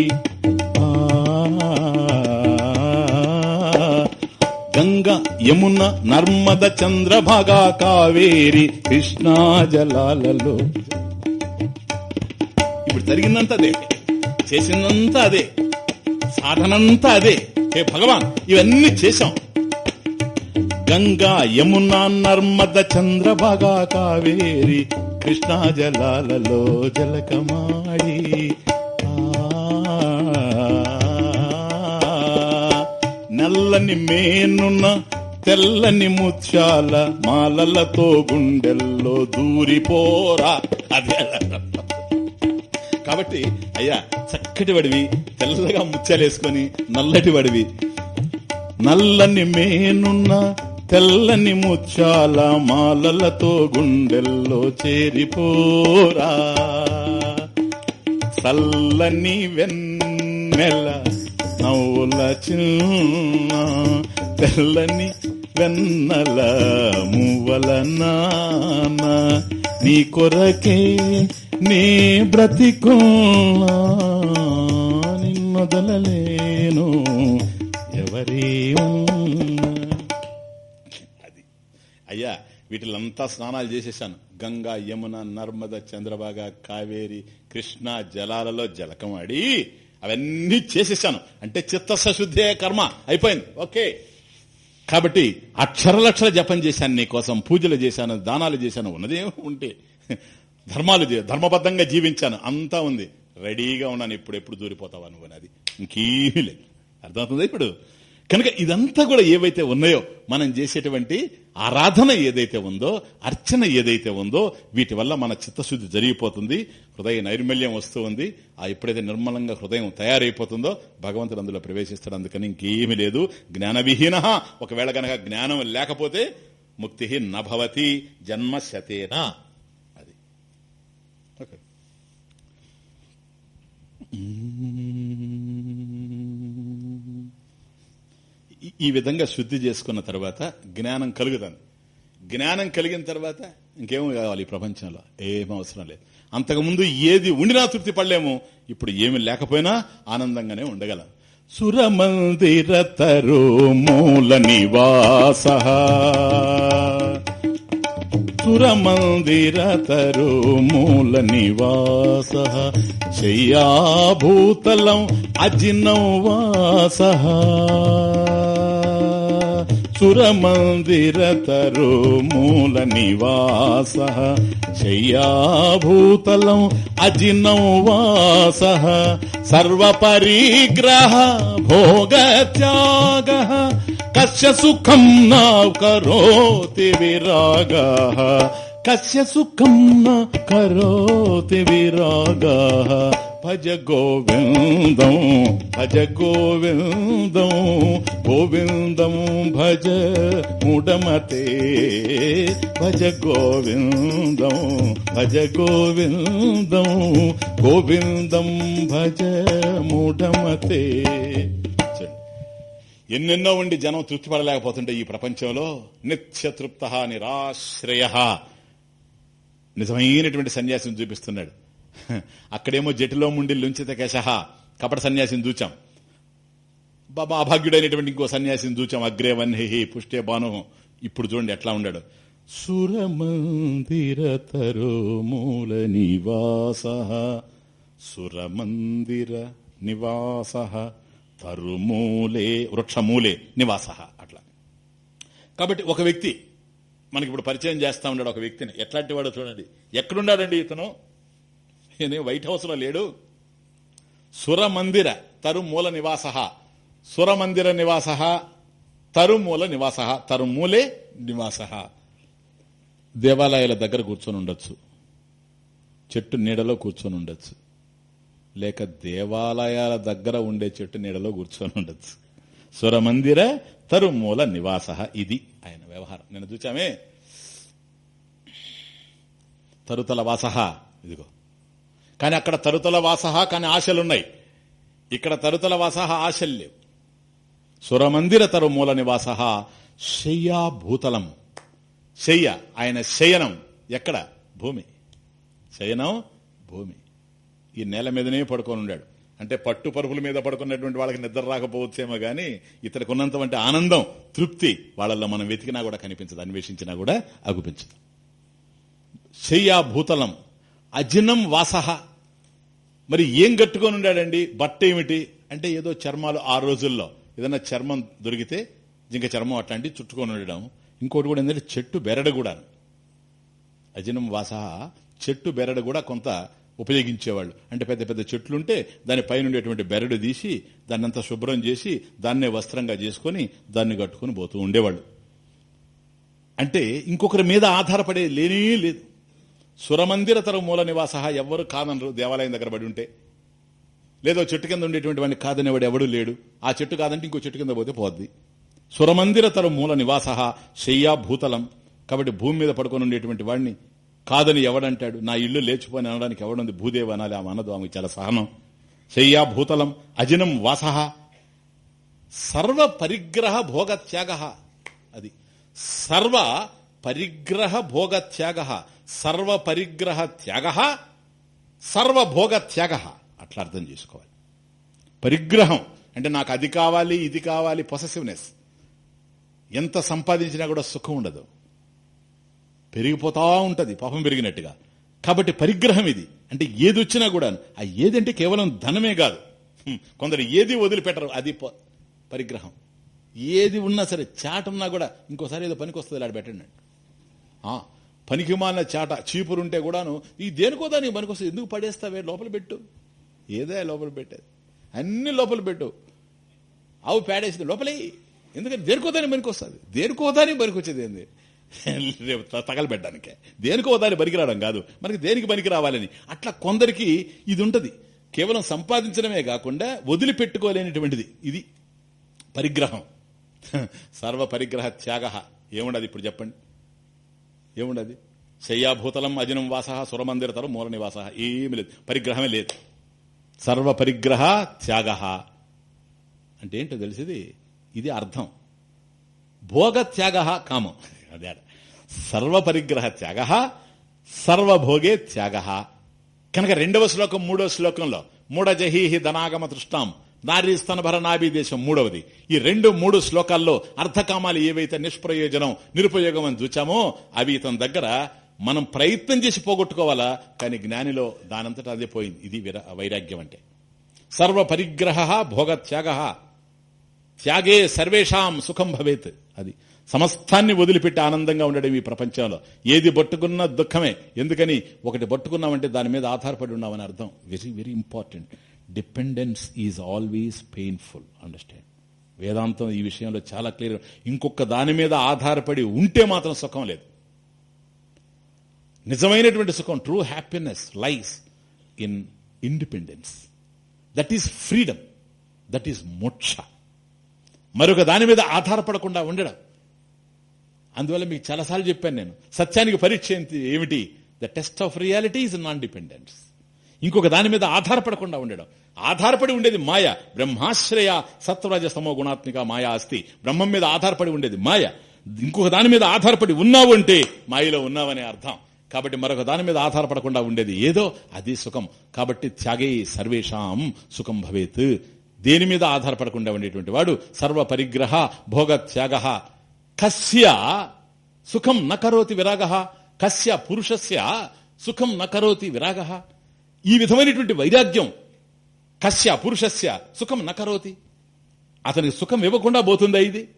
గంగా యమున నర్మద చంద్రభాగా కావేరి కృష్ణా జలాలలో ఇప్పుడు జరిగిందంతా అదే చేసిందంతా అదే సాధనంతా అదే. హే భగవాన్ ఇవన్నీ చేశాం. గంగా యమునా నర్మద చంద్రభాగా కావేరి కృష్ణా జలాలలో జలకమాడి నల్లని మేనున్న తెల్లని ముత్యాల మాలలతో గుండెల్లో దూరిపోరా. అదే కాబట్టి అయ్యా చక్కటి వడివి తెల్లగా ముత్యాలేసుకొని నల్లటి వడివి. నల్లని మేనున్న తెల్లని ముత్యాల మాలలతో గుండెల్లో చేరిపోరా. చల్లని వెన్నెల నవ్వుల చిన్న తెల్లని వెన్నెల మువ్వల నాన్న నీ కొరకే నీ బ్రతికున్నా. నిన్నొదలలేను ఎవరి అది అయ్యా వీటిలంతా స్నానాలు చేసేసాను. గంగా యమున నర్మద చంద్రబాగ కావేరి కృష్ణ జలాలలో జలకమాడి అవన్నీ చేసేసాను. అంటే చిత్తశుద్ధే కర్మ. అయిపోయింది. ఓకే. కాబట్టి అక్షరలక్షల జపం చేశాను నీకోసం పూజలు చేశాను దానాలు చేశాను. ఉన్నదేమో ఉంటే ధర్మాలు ధర్మబద్ధంగా జీవించాను. అంతా ఉంది. రెడీగా ఉన్నాను. ఇప్పుడు ఎప్పుడు దూరిపోతావు నువ్వు అది ఇంకేమీ లేదు. అర్థమవుతుంది ఇప్పుడు? కనుక ఇదంతా కూడా ఏవైతే ఉన్నాయో మనం చేసేటువంటి ఆరాధన ఏదైతే ఉందో అర్చన ఏదైతే ఉందో వీటి వల్ల మన చిత్తశుద్ధి జరిగిపోతుంది హృదయ నైర్మల్యం వస్తూ ఉంది ఆ ఎప్పుడైతే నిర్మలంగా హృదయం తయారైపోతుందో భగవంతుడు అందులో ప్రవేశిస్తాడు అందుకని ఇంకేమీ లేదు. జ్ఞానవిహీన. ఒకవేళ గనక జ్ఞానం లేకపోతే ముక్తి నభవతి జన్మ శతేనా అది ఓకే ఈ విధంగా శుద్ధి చేసుకున్న తర్వాత జ్ఞానం కలుగుతుంది. జ్ఞానం కలిగిన తర్వాత ఇంకేమో కావాలి ఈ ప్రపంచంలో? ఏం అవసరం లేదు. అంతకుముందు ఏది ఉండినా తృప్తి పడలేము. ఇప్పుడు ఏమి లేకపోయినా ఆనందంగానే ఉండగలం. సురమందిర తరో మూల నివాస. సురమందిర తరో మూల నివాస. శయ్యాభూతలం అజినం వాస సురమందిరతరో మూల నివాస. శయ్యాభూతలం అజినం వాస సర్వపరిగ్రహ భోగత్యాగ. కస్య సుఖం నా కరోతి విరాగ. కస్య సుఖం న కరోతి విరాగ భజ గోవిందం భజ గోవిందం గోవిందం భజ ముడమతే భజ గోవిందం భజ గోవిందం గోవిందం భజ ముడమతే ఎన్నెన్నో ఉండి జనం తృప్తి పడలేకపోతుంటే ఈ ప్రపంచంలో నిత్య తృప్త నిరాశ్రయ. నిజమైనటువంటి సన్యాసిని చూపిస్తున్నాడు. అక్కడేమో జటిలో ముండి లుంచిత కేశ కపట సన్యాసిని చూచాం. బాబా అభాగ్యుడైనటువంటి ఇంకో సన్యాసిని చూచాం అగ్రే వన్హి పుష్టే బాను ఇప్పుడు చూడండి ఎట్లా ఉన్నాడు. సురమందిర తరో మూల నివాస సురమందిర నివాస తరుమూలే వృక్షమూలే నివాస అట్లా. కాబట్టి ఒక వ్యక్తి మనకి ఇప్పుడు పరిచయం చేస్తా ఉన్నాడు ఒక వ్యక్తిని. ఎట్లాంటి వాడో చూడండి. ఎక్కడున్నాడండి ఇతను? నేను వైట్ హౌస్లో లేడు. సురమందిర తరుమూల నివాస. సురమందిర నివాస తరుమూల నివాస తరుమూలే నివాస. దేవాలయాల దగ్గర కూర్చొని ఉండొచ్చు. చెట్టు నీడలో కూర్చొని ఉండొచ్చు. లేక దేవాలయాల దగ్గర ఉండే చెట్టు నీడలో కూర్చొని ఉండొచ్చు. సురమందిర తరుమూల నివాస ఇది ఆయన వ్యవహారం. నేను చూచామే? తరుతల వాస. ఇదిగో. కానీ అక్కడ తరుతల వాస కానీ ఆశలున్నాయి. ఇక్కడ తరుతల వాస ఆశలు లేవు. సురమందిర తరుమూల నివాస శయ్యా భూతలం. శయ్య ఆయన శయనం. ఎక్కడ? భూమి. శయనం భూమి. ఈ నేల మీదనే పడుకొని ఉన్నాడు అంటే పట్టు పరుపుల మీద పడుకున్నటువంటి వాళ్ళకి నిద్ర రాకపోవచ్చేమో కానీ ఇతనికి ఉన్నంతవంటి ఆనందం తృప్తి వాళ్ళల్లో మనం వెతికినా కూడా కనిపించదు అన్వేషించినా కూడా అగుపించదు. శయ్యా భూతలం అజినం వాసహ. మరి ఏం కట్టుకొని ఉండాడండి? బట్ట ఏమిటి? అంటే ఏదో చర్మాలు ఆ రోజుల్లో. ఏదైనా చర్మం దొరికితే జింక చర్మం అట్లాంటి చుట్టుకొని ఉండడం. ఇంకోటి కూడా ఏంటంటే చెట్టు బెరడు కూడా అజినం వాసహ చెట్టు బెరడు కూడా కొంత ఉపయోగించేవాళ్ళు. అంటే పెద్ద పెద్ద చెట్లుంటే దాని పైన ఉండేటువంటి బెరడు తీసి దాన్ని అంతా శుభ్రం చేసి దాన్నే వస్త్రంగా చేసుకుని దాన్ని కట్టుకుని పోతూ ఉండేవాళ్ళు. అంటే ఇంకొకరి మీద ఆధారపడే లేనే లేదు. సురమందిర తరం మూల నివాస ఎవ్వరు కాదనరు దేవాలయం దగ్గర పడి ఉంటే. లేదో చెట్టు కింద ఉండేటువంటి వాడిని కాదనేవాడు ఎవడు లేడు. ఆ చెట్టు కాదంటే ఇంకో చెట్టు కింద పోతే పోద్ది. సురమందిర తరం మూల నివాస శయ్యా భూతలం. కాబట్టి భూమి మీద పడుకొని ఉండేటువంటి వాడిని కాదని ఎవడంటాడు? నా ఇల్లు లేచిపోని అనడానికి ఎవడుంది? భూదేవి అనాలి ఆమె అనదు ఆమె చాలా సహనం. శయ్యా భూతలం అజినం వాస. సర్వ పరిగ్రహ భోగత్యాగ. అది సర్వ పరిగ్రహ భోగత్యాగ. సర్వ పరిగ్రహ త్యాగ. సర్వభోగ త్యాగ అట్లా అర్థం చేసుకోవాలి. పరిగ్రహం అంటే నాకు అది కావాలి ఇది కావాలి పొసెసివ్నెస్ ఎంత సంపాదించినా కూడా సుఖం ఉండదు. పెరిగిపోతా ఉంటది పాపం పెరిగినట్టుగా. కాబట్టి పరిగ్రహం ఇది. అంటే ఏది వచ్చినా కూడా ఆ ఏదంటే కేవలం ధనమే కాదు. కొందరు ఏది వదిలిపెట్టరు అది పరిగ్రహం. ఏది ఉన్నా సరే చాట ఉన్నా కూడా ఇంకోసారి ఏదో పనికి వస్తుంది ఆడ పెట్టండి. ఆ, పనికి మాలిన చాట చీపురుంటే కూడాను ఈ దేనికో దానికి పనికి వస్తుంది. ఎందుకు పడేస్తావే? లోపల పెట్టు. ఏదే లోపల పెట్టేది. అన్ని లోపల పెట్టు. ఆవు పేడేసింది లోపలే ఎందుకంటే దేనికో దాని పనికి వస్తుంది. దేనికో దాని పనికి వచ్చేది ఏంది? *laughs* రేపు తగలబెట్టడానికే. దేనికో దాన్ని పనికి రావడం కాదు. మనకి దేనికి పనికి రావాలని అట్లా కొందరికి ఇది ఉంటది. కేవలం సంపాదించడమే కాకుండా వదిలిపెట్టుకోలేనిటువంటిది. ఇది పరిగ్రహం. *laughs* సర్వ పరిగ్రహ త్యాగ. ఏముండదు ఇప్పుడు చెప్పండి. ఏముండదు? శయ్యాభూతలం అజనం వాస సురమందిరతరం మూల నివాస. ఏమి లేదు. పరిగ్రహమే లేదు. సర్వ పరిగ్రహ త్యాగ. అంటే ఏంటో తెలిసింది? ఇది అర్థం. భోగ త్యాగ కామం. అదే సర్వ పరిగ్రహ త్యాగ సర్వభోగే త్యాగ. కనుక రెండవ శ్లోకం మూడవ శ్లోకంలో మూడ జహీహి ధనాగమ తృష్టాం నారీ స్తనభర నాభి దేశం మూడవది. ఈ రెండు మూడు శ్లోకాల్లో అర్థకామాలు ఏవైతే నిష్ప్రయోజనం నిరుపయోగం అని చూచామో అవి ఇతని దగ్గర మనం ప్రయత్నం చేసి పోగొట్టుకోవాలా కానీ జ్ఞానిలో దానంతటా అదే పోయింది. ఇది వైరాగ్యం అంటే. సర్వ పరిగ్రహ భోగ త్యాగ త్యాగే సర్వేషాం సుఖం భవేత్. అది సమస్తాన్ని వదిలిపెట్టి ఆనందంగా ఉండడం ఈ ప్రపంచంలో. ఏది పట్టుకున్నా దుఃఖమే. ఎందుకని? ఒకటి పట్టుకున్నామంటే దాని మీద ఆధారపడి ఉన్నామని అర్థం. Very very important dependence is always painful understand వేదాంతం ఈ విషయంలో చాలా క్లియర్ ఇంకొక దాని మీద ఆధారపడి ఉంటే మాత్రం సుఖం లేదు. నిజమైనటువంటి సుఖం true happiness life in independence that is freedom that is moksha మరొక దాని మీద ఆధారపడకుండా ఉండడం. అందువల్ల మీకు చాలాసార్లు చెప్పాను నేను. సత్యానికి పరీక్ష ఏమిటి? The test of reality is non dependence ఇంకొక దాని మీద ఆధారపడకుండా ఉండడం. ఆధారపడి ఉండేది మాయ. బ్రహ్మాశ్రయ సత్వరాజ సమో గుణాత్మిక మాయా అస్తి. బ్రహ్మం మీద ఆధారపడి ఉండేది మాయ. ఇంకొక దాని మీద ఆధారపడి ఉన్నావు అంటే మాయలో ఉన్నావనే అర్థం. కాబట్టి మరొక దాని మీద ఆధారపడకుండా ఉండేది ఏదో? అది సుఖం. కాబట్టి త్యాగే సర్వేషాం సుఖం భవేత్. దేని మీద ఆధారపడకుండా ఉండేటువంటి వాడు సర్వ పరిగ్రహ భోగ త్యాగ కస్య సుఖం నకరోతి విరాగ కస్య పురుషస్య సుఖం నకరోతి విరాగ. ఈ విధమైనటువంటి వైరాగ్యం కస్య పురుషస్య సుఖం నకరోతి అతనికి సుఖం ఇవ్వకుండా పోతుందా ఇది?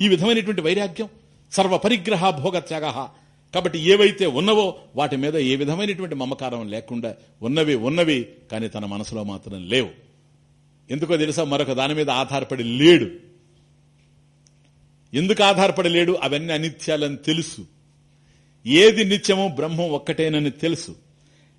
ఈ విధమైనటువంటి వైరాగ్యం సర్వ పరిగ్రహ భోగత్యాగ కాబట్టి ఏవైతే ఉన్నవో వాటి మీద ఏ విధమైనటువంటి మమకారం లేకుండా ఉన్నవి ఉన్నవి కానీ తన మనసులో మాత్రం లేవు. ఎందుకో తెలుసా మరొక దాని మీద ఆధారపడి లేడు. ఎందుకు ఆధారపడి లేడు? అవన్నీ అనిత్యాలని తెలుసు. ఏది నిత్యమో బ్రహ్మం ఒక్కటేనని తెలుసు.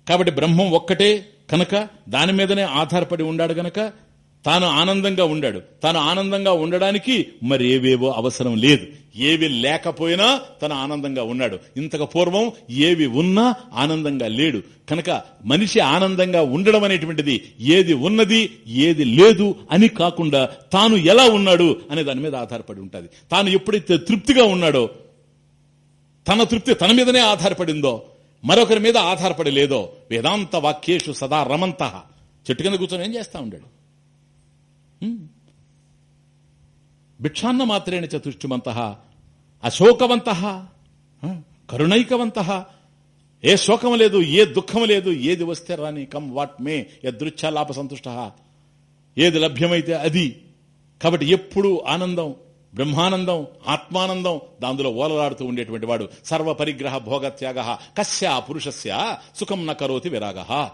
కాబట్టి బ్రహ్మం ఒక్కటే కనుక దాని మీదనే ఆధారపడి ఉండాడు గనక తాను ఆనందంగా ఉండాడు. తాను ఆనందంగా ఉండడానికి మరి ఏవేవో అవసరం లేదు. ఏవి లేకపోయినా తను ఆనందంగా ఉన్నాడు. ఇంతకు పూర్వం ఏవి ఉన్నా ఆనందంగా లేడు. కనుక మనిషి ఆనందంగా ఉండడం అనేటువంటిది ఏది ఉన్నది ఏది లేదు అని కాకుండా తాను ఎలా ఉన్నాడు అనే దాని మీద ఆధారపడి ఉంటుంది. తాను ఎప్పుడైతే తృప్తిగా ఉన్నాడో తన తృప్తి తన మీదనే ఆధారపడిందో మరొకరి మీద ఆధారపడి లేదో వేదాంత వాక్యేషు సదా రమంత. చెట్టు కింద కూర్చొని ఏం చేస్తా ఉండాడు? భిక్షాన్న మాత్రేణ చతుష్టిమంత అశోకవంత కరుణైకవంత ఏ శోకం లేదు ఏ దుఃఖం లేదు ఏది వస్తే రాని కమ్ వాట్ మే యదృచ్ఛాలాప సంతుష్ట ఏది లభ్యమైతే అది కాబట్టి ఎప్పుడు ఆనందం బ్రహ్మానందం ఆత్మానందం దాందులో ఓలలాడుతూ ఉండేటువంటి వాడు. సర్వ పరిగ్రహ భోగ త్యాగ పురుషస్య సుఖం నకరోతి విరాగ.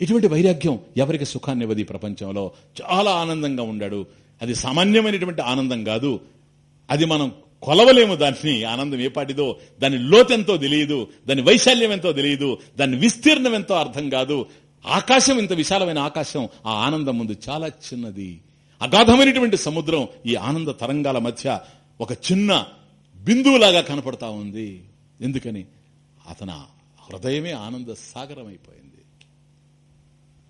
ఇటువంటి వైరాగ్యం ఎవరికి సుఖాన్ని ఇవ్వదు ప్రపంచంలో? చాలా ఆనందంగా ఉండాడు. అది సామాన్యమైనటువంటి ఆనందం కాదు. అది మనం కొలవలేము దాన్ని. ఆనందం ఏపాటిదో దాని లోతెంతో తెలియదు. దాని వైశాల్యం ఎంతో తెలియదు. దాని విస్తీర్ణం ఎంతో అర్థం కాదు. ఆకాశం ఇంత విశాలమైన ఆకాశం. ఆ ఆనందం ముందు చాలా చిన్నది. అగాధమైనటువంటి సముద్రం ఈ ఆనంద తరంగాల మధ్య ఒక చిన్న బిందువులాగా కనపడతా ఉంది. ఎందుకని? అతన హృదయమే ఆనంద సాగరం అయిపోయింది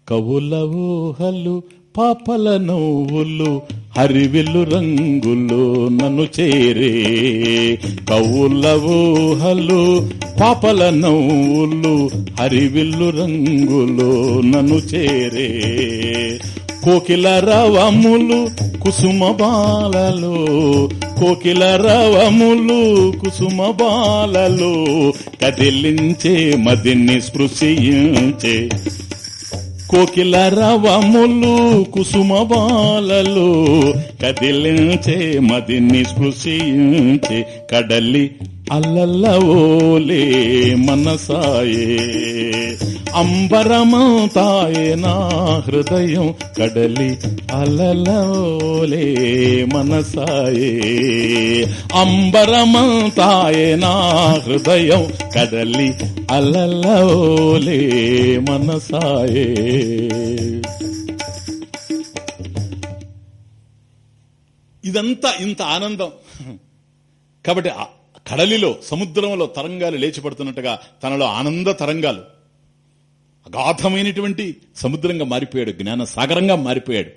కవుల ఊహలు పాపల నవ్వులు హరివిల్లు రంగులు నన్ను చేరే. కవుల ఊహలు పాపల నవ్వులు హరివిల్లు రంగులు నన్ను చేరే. కోకిల రవములు కుసుమ బాలలు. కోకిల రవములు కుసుమ బాలలు. కదిలించే మదిని స్పృశించే. కోకిల రవములు కుసుమ బాలలు కదిలించే మదిని స్పృశించే కడలి అల్లల్లవోలే మనసాయే. అంబరమంతాయే నా హృదయం కడలి అలలోలే మనసాయే. అంబరమంతాయే నా హృదయం కడలి అలలోలే మనసాయే. ఇదంతా ఇంత ఆనందం. కాబట్టి కడలిలో సముద్రంలో తరంగాలు లేచిపడుతున్నట్టుగా తనలో ఆనంద తరంగాలు అగాధమైనటువంటి సముద్రంగా మారిపోయాడు జ్ఞాన సాగరంగా మారిపోయాడు.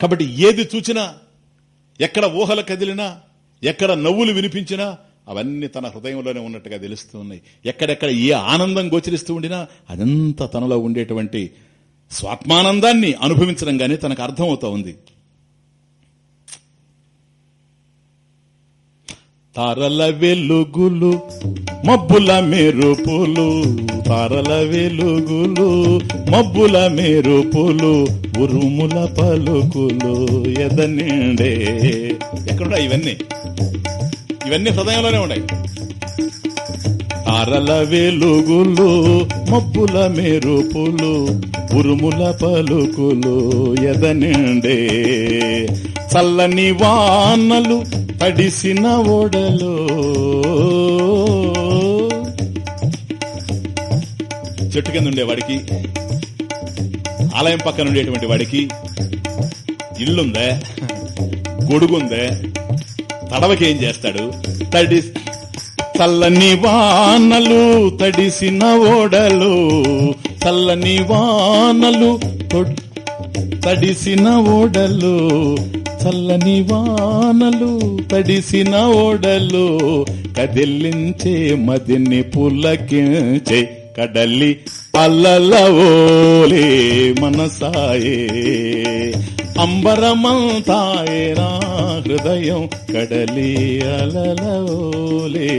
కాబట్టి ఏది చూచినా ఎక్కడ ఊహలు కదిలినా ఎక్కడ నవ్వులు వినిపించినా అవన్నీ తన హృదయంలోనే ఉన్నట్టుగా తెలుస్తూ ఉన్నాయి. ఎక్కడెక్కడ ఏ ఆనందం గోచరిస్తూ ఉండినా అదంతా తనలో ఉండేటువంటి స్వాత్మానందాన్ని అనుభవించడం గానీ తనకు అర్థమవుతా ఉంది. తారల వెలుగులు మబ్బుల మెరుపులు తారల వెలుగులు మబ్బుల మెరుపులు ఉరుముల పలుకులు ఎదనిండే. ఎక్కడున్నాయి ఇవన్నీ? ఇవన్నీ హృదయంలోనే ఉన్నాయి. తారల వెలుగులు మబ్బుల మెరుపులు ఉరుముల పలుకులు ఎదనిండే. చల్లని వానలు తడిసిన ఓడలో. చెట్టు కింద ఉండేవాడికి ఆలయం పక్కన ఉండేటువంటి వాడికి ఇల్లుందే గొడుగుందే తడవకేం చేస్తాడు? తడి చల్లని వానలు తడిసిన ఓడలు చల్లని వానలు తడిసిన ఓడలు. చల్లని వానలు తడిసిన ఓడలు కదిలించే మదిని పుల్లకించే కడలి అల్లలవోలే మనసాయే. అంబరమంతాయే నా హృదయం కడలి అలలవోలే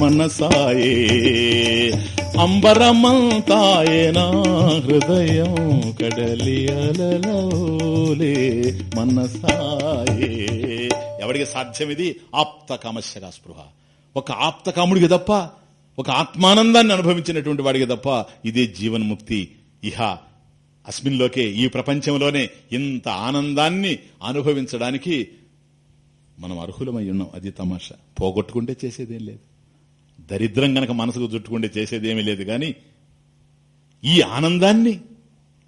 మనసాయే. అంబరమంతాయన హృదయం కడలి అలలోలే మనసాయే. ఎవరికి సాధ్యం ఇది ఆప్త కామస్యగా స్పృహ. ఒక ఆప్త కాముడికి తప్ప ఒక ఆత్మానందాన్ని అనుభవించినటువంటి వాడికి తప్ప ఇదే జీవన్ముక్తి. ఇహ అస్మిన్లోకే ఈ ప్రపంచంలోనే ఇంత ఆనందాన్ని అనుభవించడానికి మనం అర్హులమై ఉన్నాం. అది తమాషా. పోగొట్టుకుంటే చేసేదేం లేదు. దరిద్రం గనక మనసుకు చుట్టుకుంటే చేసేదేమీ లేదు కానీ ఈ ఆనందాన్ని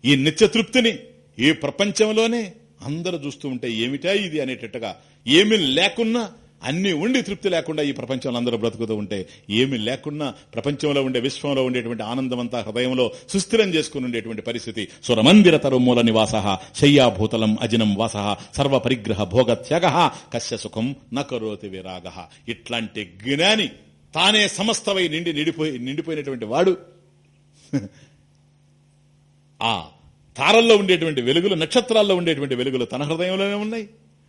ఈ నిత్యతృప్తిని ఈ ప్రపంచంలోనే అందరూ చూస్తూ ఉంటే ఏమిటా ఇది అనేటట్టుగా ఏమి లేకున్నా అన్ని ఉండి తృప్తి లేకుండా ఈ ప్రపంచంలో అందరూ బ్రతుకుతూ ఉంటే ఏమి లేకున్నా ప్రపంచంలో ఉండే విశ్వంలో ఉండేటువంటి ఆనందమంతా హృదయంలో సుస్థిరం చేసుకుని ఉండేటువంటి పరిస్థితి. సురమందిర తరుమూల నివాస శయ్యాభూతలం అజినం వాస సర్వ పరిగ్రహ భోగ కశ్య సుఖం నకరోతి విరాగ. ఇట్లాంటి జ్ఞాని తానే సమస్తమై నిండి నిండిపోయి నిండిపోయినటువంటి వాడు. ఆ తారల్లో ఉండేటువంటి వెలుగులు నక్షత్రాల్లో ఉండేటువంటి వెలుగులు తన హృదయంలోనే ఉన్నాయి.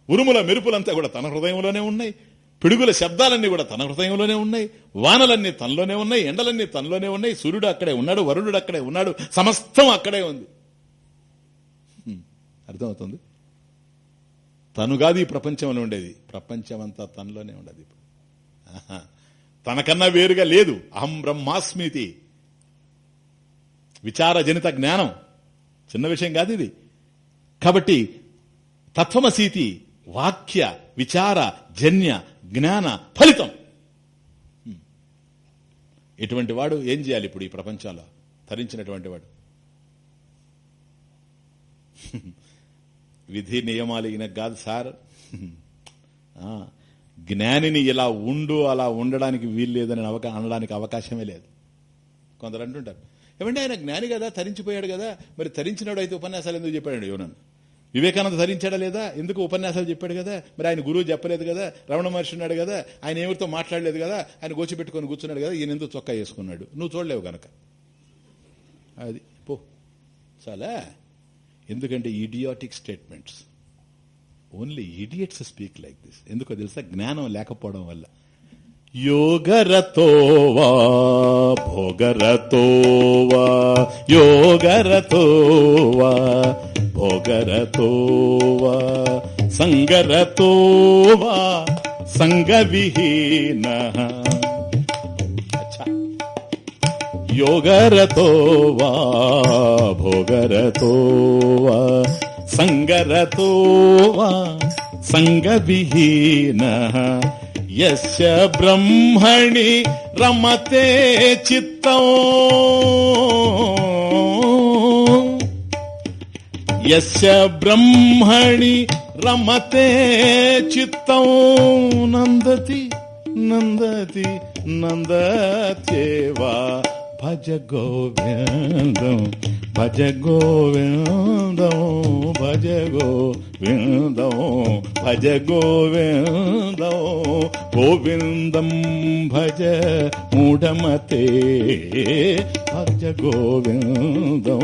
ఉరుముల మెరుపులంతా కూడా తన హృదయంలోనే ఉన్నాయి. పిడుగుల శబ్దాలన్నీ కూడా తన హృదయంలోనే ఉన్నాయి. వానలన్నీ తనలోనే ఉన్నాయి. ఎండలన్నీ తనలోనే ఉన్నాయి. సూర్యుడు అక్కడే ఉన్నాడు వరుణుడు అక్కడే ఉన్నాడు. సమస్తం అక్కడే ఉంది. అర్థమవుతుంది? తను కాదు ఈ ప్రపంచంలో ఉండేది. ప్రపంచం అంతా తనలోనే ఉండదు ఇప్పుడు. ఆహా. తనకన్నా వేరుగా లేదు. అహం బ్రహ్మాస్మితి. విచారజనిత జ్ఞానం. చిన్న విషయం కాదు ఇది. కాబట్టి తత్వమసీతి వాక్య విచార జన్య జ్ఞాన ఫలితం. ఇటువంటి వాడు ఏం చేయాలి ఇప్పుడు ఈ ప్రపంచంలో? తరించినటువంటి వాడు. *laughs* విధి నియమాలు ఈయనకు కాదు సార్. *laughs* ఆ, జ్ఞానిని ఇలా ఉండు అలా ఉండడానికి వీలు లేదని అవకా అనడానికి అవకాశమే లేదు. కొందరు అంటుంటారు. ఏమంటే ఆయన జ్ఞాని కదా తరించిపోయాడు కదా మరి తరించినాడు అయితే ఉపన్యాసాలు ఎందుకు చెప్పాడు యోనన్ను వివేకానంద ధరించాడా లేదా? ఎందుకు ఉపన్యాసాలు చెప్పాడు కదా? మరి ఆయన గురువు చెప్పలేదు కదా? రమణ మహర్షి ఉన్నాడు కదా? ఆయన ఎవరితో మాట్లాడలేదు కదా? ఆయన గోచిపెట్టుకొని కూర్చున్నాడు కదా? ఈయన ఎందుకు చొక్కా వేసుకున్నాడు? నువ్వు చూడలేవు గనక. అది పో. చాలా. ఎందుకంటే idiotic statements. Only idiots speak like this ఎందుకో తెలుసా? జ్ఞానం లేకపోవడం వల్ల. యోగరతోవా భోగరతోవా యోగరతోవా భోగరతోవా సంగరతోవా సంగవిహీన. యోగరతోవా భోగరతోవా సంగరతో వా సంగవిహీన. యస్య బ్రహ్మణి రమతే చిత్తం. యస్య బ్రహ్మణి రమతే చిత్తం. నందతి నందతి నందత్యేవా. భజ గోవిందం భజ గోవిందం భజ గోవిందం భజ గోవిందం గోవిందం భజ మూఢమతే భజ గోవిందం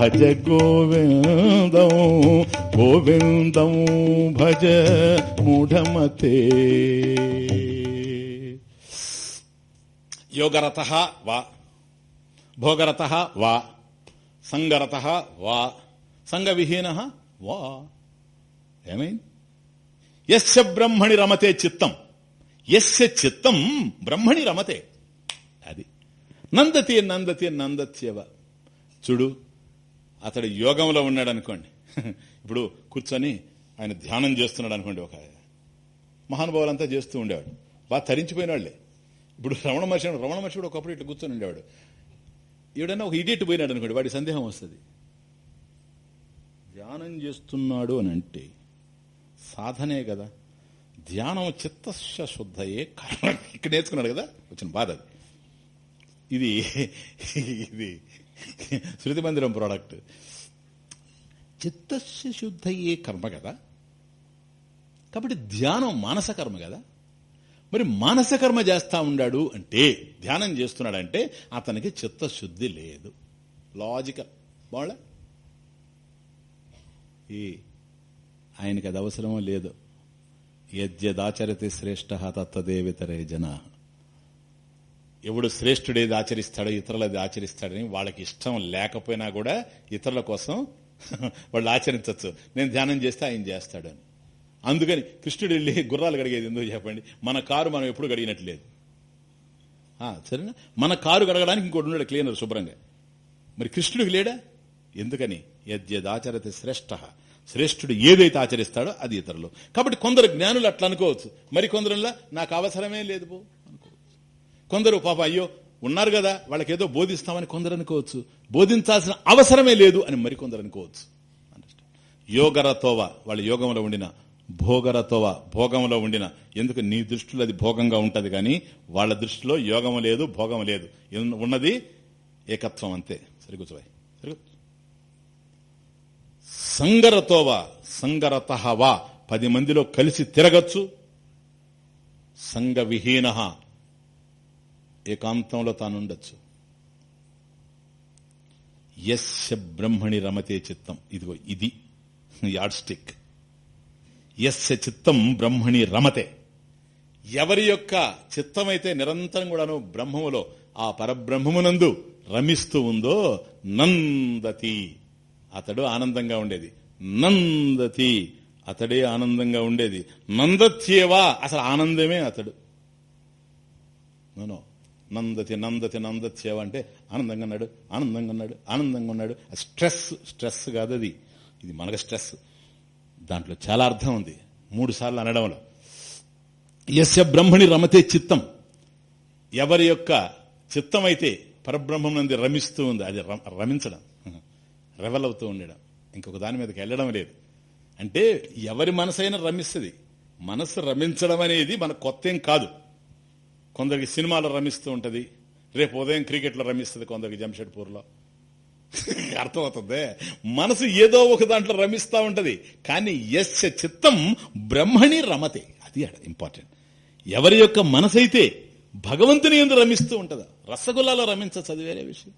భజ గోవిందం గోవిందం భజ మూఢమతే. యోగరత వా భోగరత వా. సంగరత వా. సంగవిహీన వా. ఏమైంది? ఎస్య బ్రహ్మణి రమతే చిత్తం. ఎస్య చిత్తం బ్రహ్మణి రమతే. అది. నందతి నందతి నందత్యవ. చూడు అతడు యోగంలో ఉన్నాడు అనుకోండి *laughs* ఇప్పుడు కూర్చొని ఆయన ధ్యానం చేస్తున్నాడు అనుకోండి ఒక మహానుభావులంతా చేస్తూ ఉండేవాడు. బాగా తరించిపోయిన వాళ్ళే ఇప్పుడు రమణ మహర్షి రమణ మహర్షి కూడా ఒకప్పుడు ఇట్లా కూర్చొని ఉండేవాడు. ఎవడన్నా ఒక ఇడియట్ పోయినాడు అనుకోండి వాడి సందేహం వస్తుంది. ధ్యానం చేస్తున్నాడు అని అంటే సాధనే కదా. ధ్యానం చిత్తశ శుద్ధయే కర్మ. ఇక్కడ నేర్చుకున్నాడు కదా వచ్చిన బాధ అది. ఇది ఇది శృతి మందిరం ప్రోడక్ట్ చిత్తశ శుద్ధయే కర్మ కదా. కాబట్టి ధ్యానం మానస కర్మ కదా. మరి మానస కర్మ చేస్తా ఉన్నాడు అంటే ధ్యానం చేస్తున్నాడంటే అతనికి చిత్తశుద్ధి లేదు. లాజికల్ బాళ్ళ ఈ ఆయనకి అది అవసరమో లేదు. యజ్ఞదాచరితే శ్రేష్ట తత్తదేవితరే జన. ఎవడు శ్రేష్ఠుడేది ఆచరిస్తాడో ఇతరులది ఆచరిస్తాడని వాళ్ళకి ఇష్టం లేకపోయినా కూడా ఇతరుల కోసం *laughs* వాళ్ళు ఆచరించవచ్చు నేను ధ్యానం చేస్తే ఆయన చేస్తాడని. అందుకని కృష్ణుడు వెళ్ళి గుర్రాలు గడిగేది ఎందుకు చెప్పండి? మన కారు మనం ఎప్పుడు గడిగినట్లేదు సరేనా? మన కారు గడగడానికి ఇంకోటి ఉన్నాడు క్లీనర్ శుభ్రంగా. మరి కృష్ణుడికి లేడా? ఎందుకని? యద్యదాచరతి శ్రేష్ఠ. శ్రేష్ఠుడు ఏదైతే ఆచరిస్తాడో అది ఇతరులు. కాబట్టి కొందరు జ్ఞానులు అట్లా అనుకోవచ్చు. మరి కొందరులా నాకు అవసరమే లేదు పో అనుకోవచ్చు. కొందరు పాప అయ్యో ఉన్నారు కదా వాళ్ళకి ఏదో బోధిస్తామని కొందరు అనుకోవచ్చు. బోధించాల్సిన అవసరమే లేదు అని మరికొందరు అనుకోవచ్చు. యోగరతోవ వాళ్ళ యోగంలో ఉండిన భోగరతోవ భోగంలో ఉండిన. ఎందుకు? నీ దృష్టిలో అది భోగంగా ఉంటది కానీ వాళ్ళ దృష్టిలో యోగం లేదు భోగం లేదు. ఉన్నది ఏకత్వం అంతే. సరికూర్చోవాయి సంగరతోవ సంగరత వా పది మందిలో కలిసి తిరగచ్చు. సంగవిహీన. ఏకాంతంలో తానుండొచ్చు. ఎస్ బ్రహ్మణి రమతే చిత్తం. ఇదిగో ఇది. యాడ్ స్టిక్ యస్య చిత్తం బ్రహ్మణి రమతే. ఎవరి యొక్క చిత్తమైతే నిరంతరం కూడాను బ్రహ్మములో ఆ పరబ్రహ్మమునందు రమిస్తూ ఉందో నందతి. అతడు ఆనందంగా ఉండేది. నందతి. అతడే ఆనందంగా ఉండేది. నందత్యేవా? అసలు ఆనందమే అతడు. నో నందతి నందతి నందత్యేవ అంటే ఆనందంగా ఉన్నాడు ఆనందంగా ఉన్నాడు ఆనందంగా ఉన్నాడు. స్ట్రెస్ స్ట్రెస్ కాదు అది. ఇది మనకు స్ట్రెస్. దాంట్లో చాలా అర్థం ఉంది. మూడు సార్లు అనడంలో. యస్య బ్రహ్మణి రమతే చిత్తం. ఎవరి యొక్క చిత్తం అయితే పరబ్రహ్మం రమిస్తూ ఉంది. అది రమించడం. రెవలవుతూ ఉండడం. ఇంకొక దాని మీదకి వెళ్ళడం లేదు. అంటే ఎవరి మనసైనా రమిస్తుంది. మనసు రమించడం అనేది మన కొత్త ఏం కాదు. కొందరికి సినిమాలో రమిస్తూ ఉంటుంది. రేపు ఉదయం క్రికెట్లో రమిస్తుంది కొందరికి జంషెడ్పూర్లో. *laughs* అర్థమవుతుంది. మనసు ఏదో ఒక దాంట్లో రమిస్తూ ఉంటది. కానీ ఎస్య చిత్తం బ్రహ్మణి రమతే. అది ఇంపార్టెంట్ ఎవరి యొక్క మనసైతే భగవంతుని ఎందు రమిస్తూ ఉంటదా రసగుల్లాలో రమించచ్చు అది వేరే విషయం.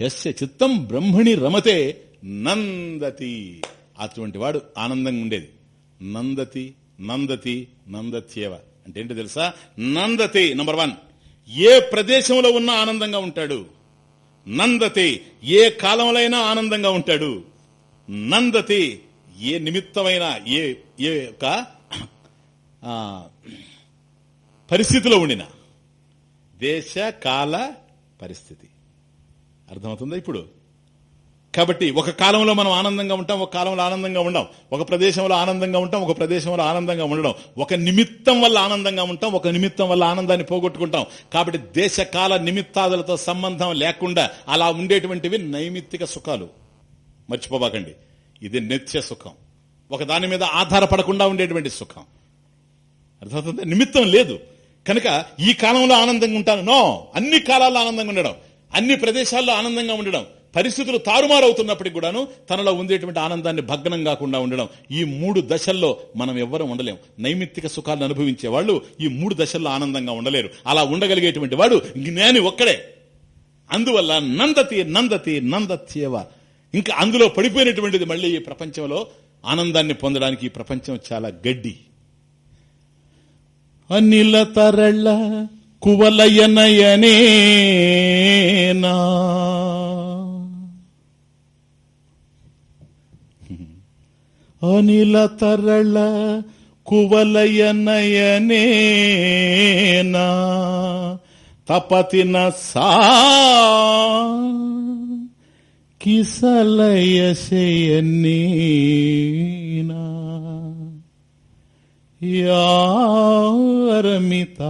ఎస్య చిత్తం బ్రహ్మణి రమతే నందతి. అటువంటి వాడు ఆనందంగా ఉండేది. నందతి నందతి నందత్యేవ. అంటే ఏంటో తెలుసా? నందతి నంబర్ వన్ ఏ ప్రదేశంలో ఉన్నా ఆనందంగా ఉంటాడు. నందతి ఏ కాలంలో ఆనందంగా ఉంటాడు. నందతి ఏ నిమిత్తమైన ఏ ఏ యొక్క పరిస్థితిలో ఉండిన. దేశ కాల పరిస్థితి. అర్థమవుతుందా ఇప్పుడు? కాబట్టి ఒక కాలంలో మనం ఆనందంగా ఉంటాం ఒక కాలంలో ఆనందంగా ఉండం. ఒక ప్రదేశంలో ఆనందంగా ఉంటాం ఒక ప్రదేశంలో ఆనందంగా ఉండడం. ఒక నిమిత్తం వల్ల ఆనందంగా ఉంటాం ఒక నిమిత్తం వల్ల ఆనందాన్ని పోగొట్టుకుంటాం. కాబట్టి దేశ కాల నిమిత్తాదులతో సంబంధం లేకుండా అలా ఉండేటువంటివి నైమిత్తిక సుఖాలు. మర్చిపోబాకండి. ఇది నిత్య సుఖం. ఒక దాని మీద ఆధారపడకుండా ఉండేటువంటి సుఖం. అర్థమవుతుంది? నిమిత్తం లేదు. కనుక ఈ కాలంలో ఆనందంగా ఉంటాను. నో! అన్ని కాలాల్లో ఆనందంగా ఉండడం. అన్ని ప్రదేశాల్లో ఆనందంగా ఉండడం. పరిస్థితులు తారుమారవుతున్నప్పటికి కూడాను తనలో ఉండేటువంటి ఆనందాన్ని భగ్నం కాకుండా ఉండడం. ఈ మూడు దశల్లో మనం ఎవ్వరం ఉండలేం. నైమిత్తిక సుఖాలను అనుభవించే వాళ్ళు ఈ మూడు దశల్లో ఆనందంగా ఉండలేరు. అలా ఉండగలిగేటువంటి వాడు జ్ఞాని ఒక్కడే. అందువల్ల నందతి నందతి నందత్యేవ. ఇంకా అందులో పడిపోయినటువంటిది మళ్ళీ ఈ ప్రపంచంలో ఆనందాన్ని పొందడానికి ఈ ప్రపంచం చాలా గడ్డి. అనిల తరళ్ళ కువలయనయనేనా అనిల తరళ కువలయనయనేనా తపతిన సా కిసలయశయన్నీనా యారమిత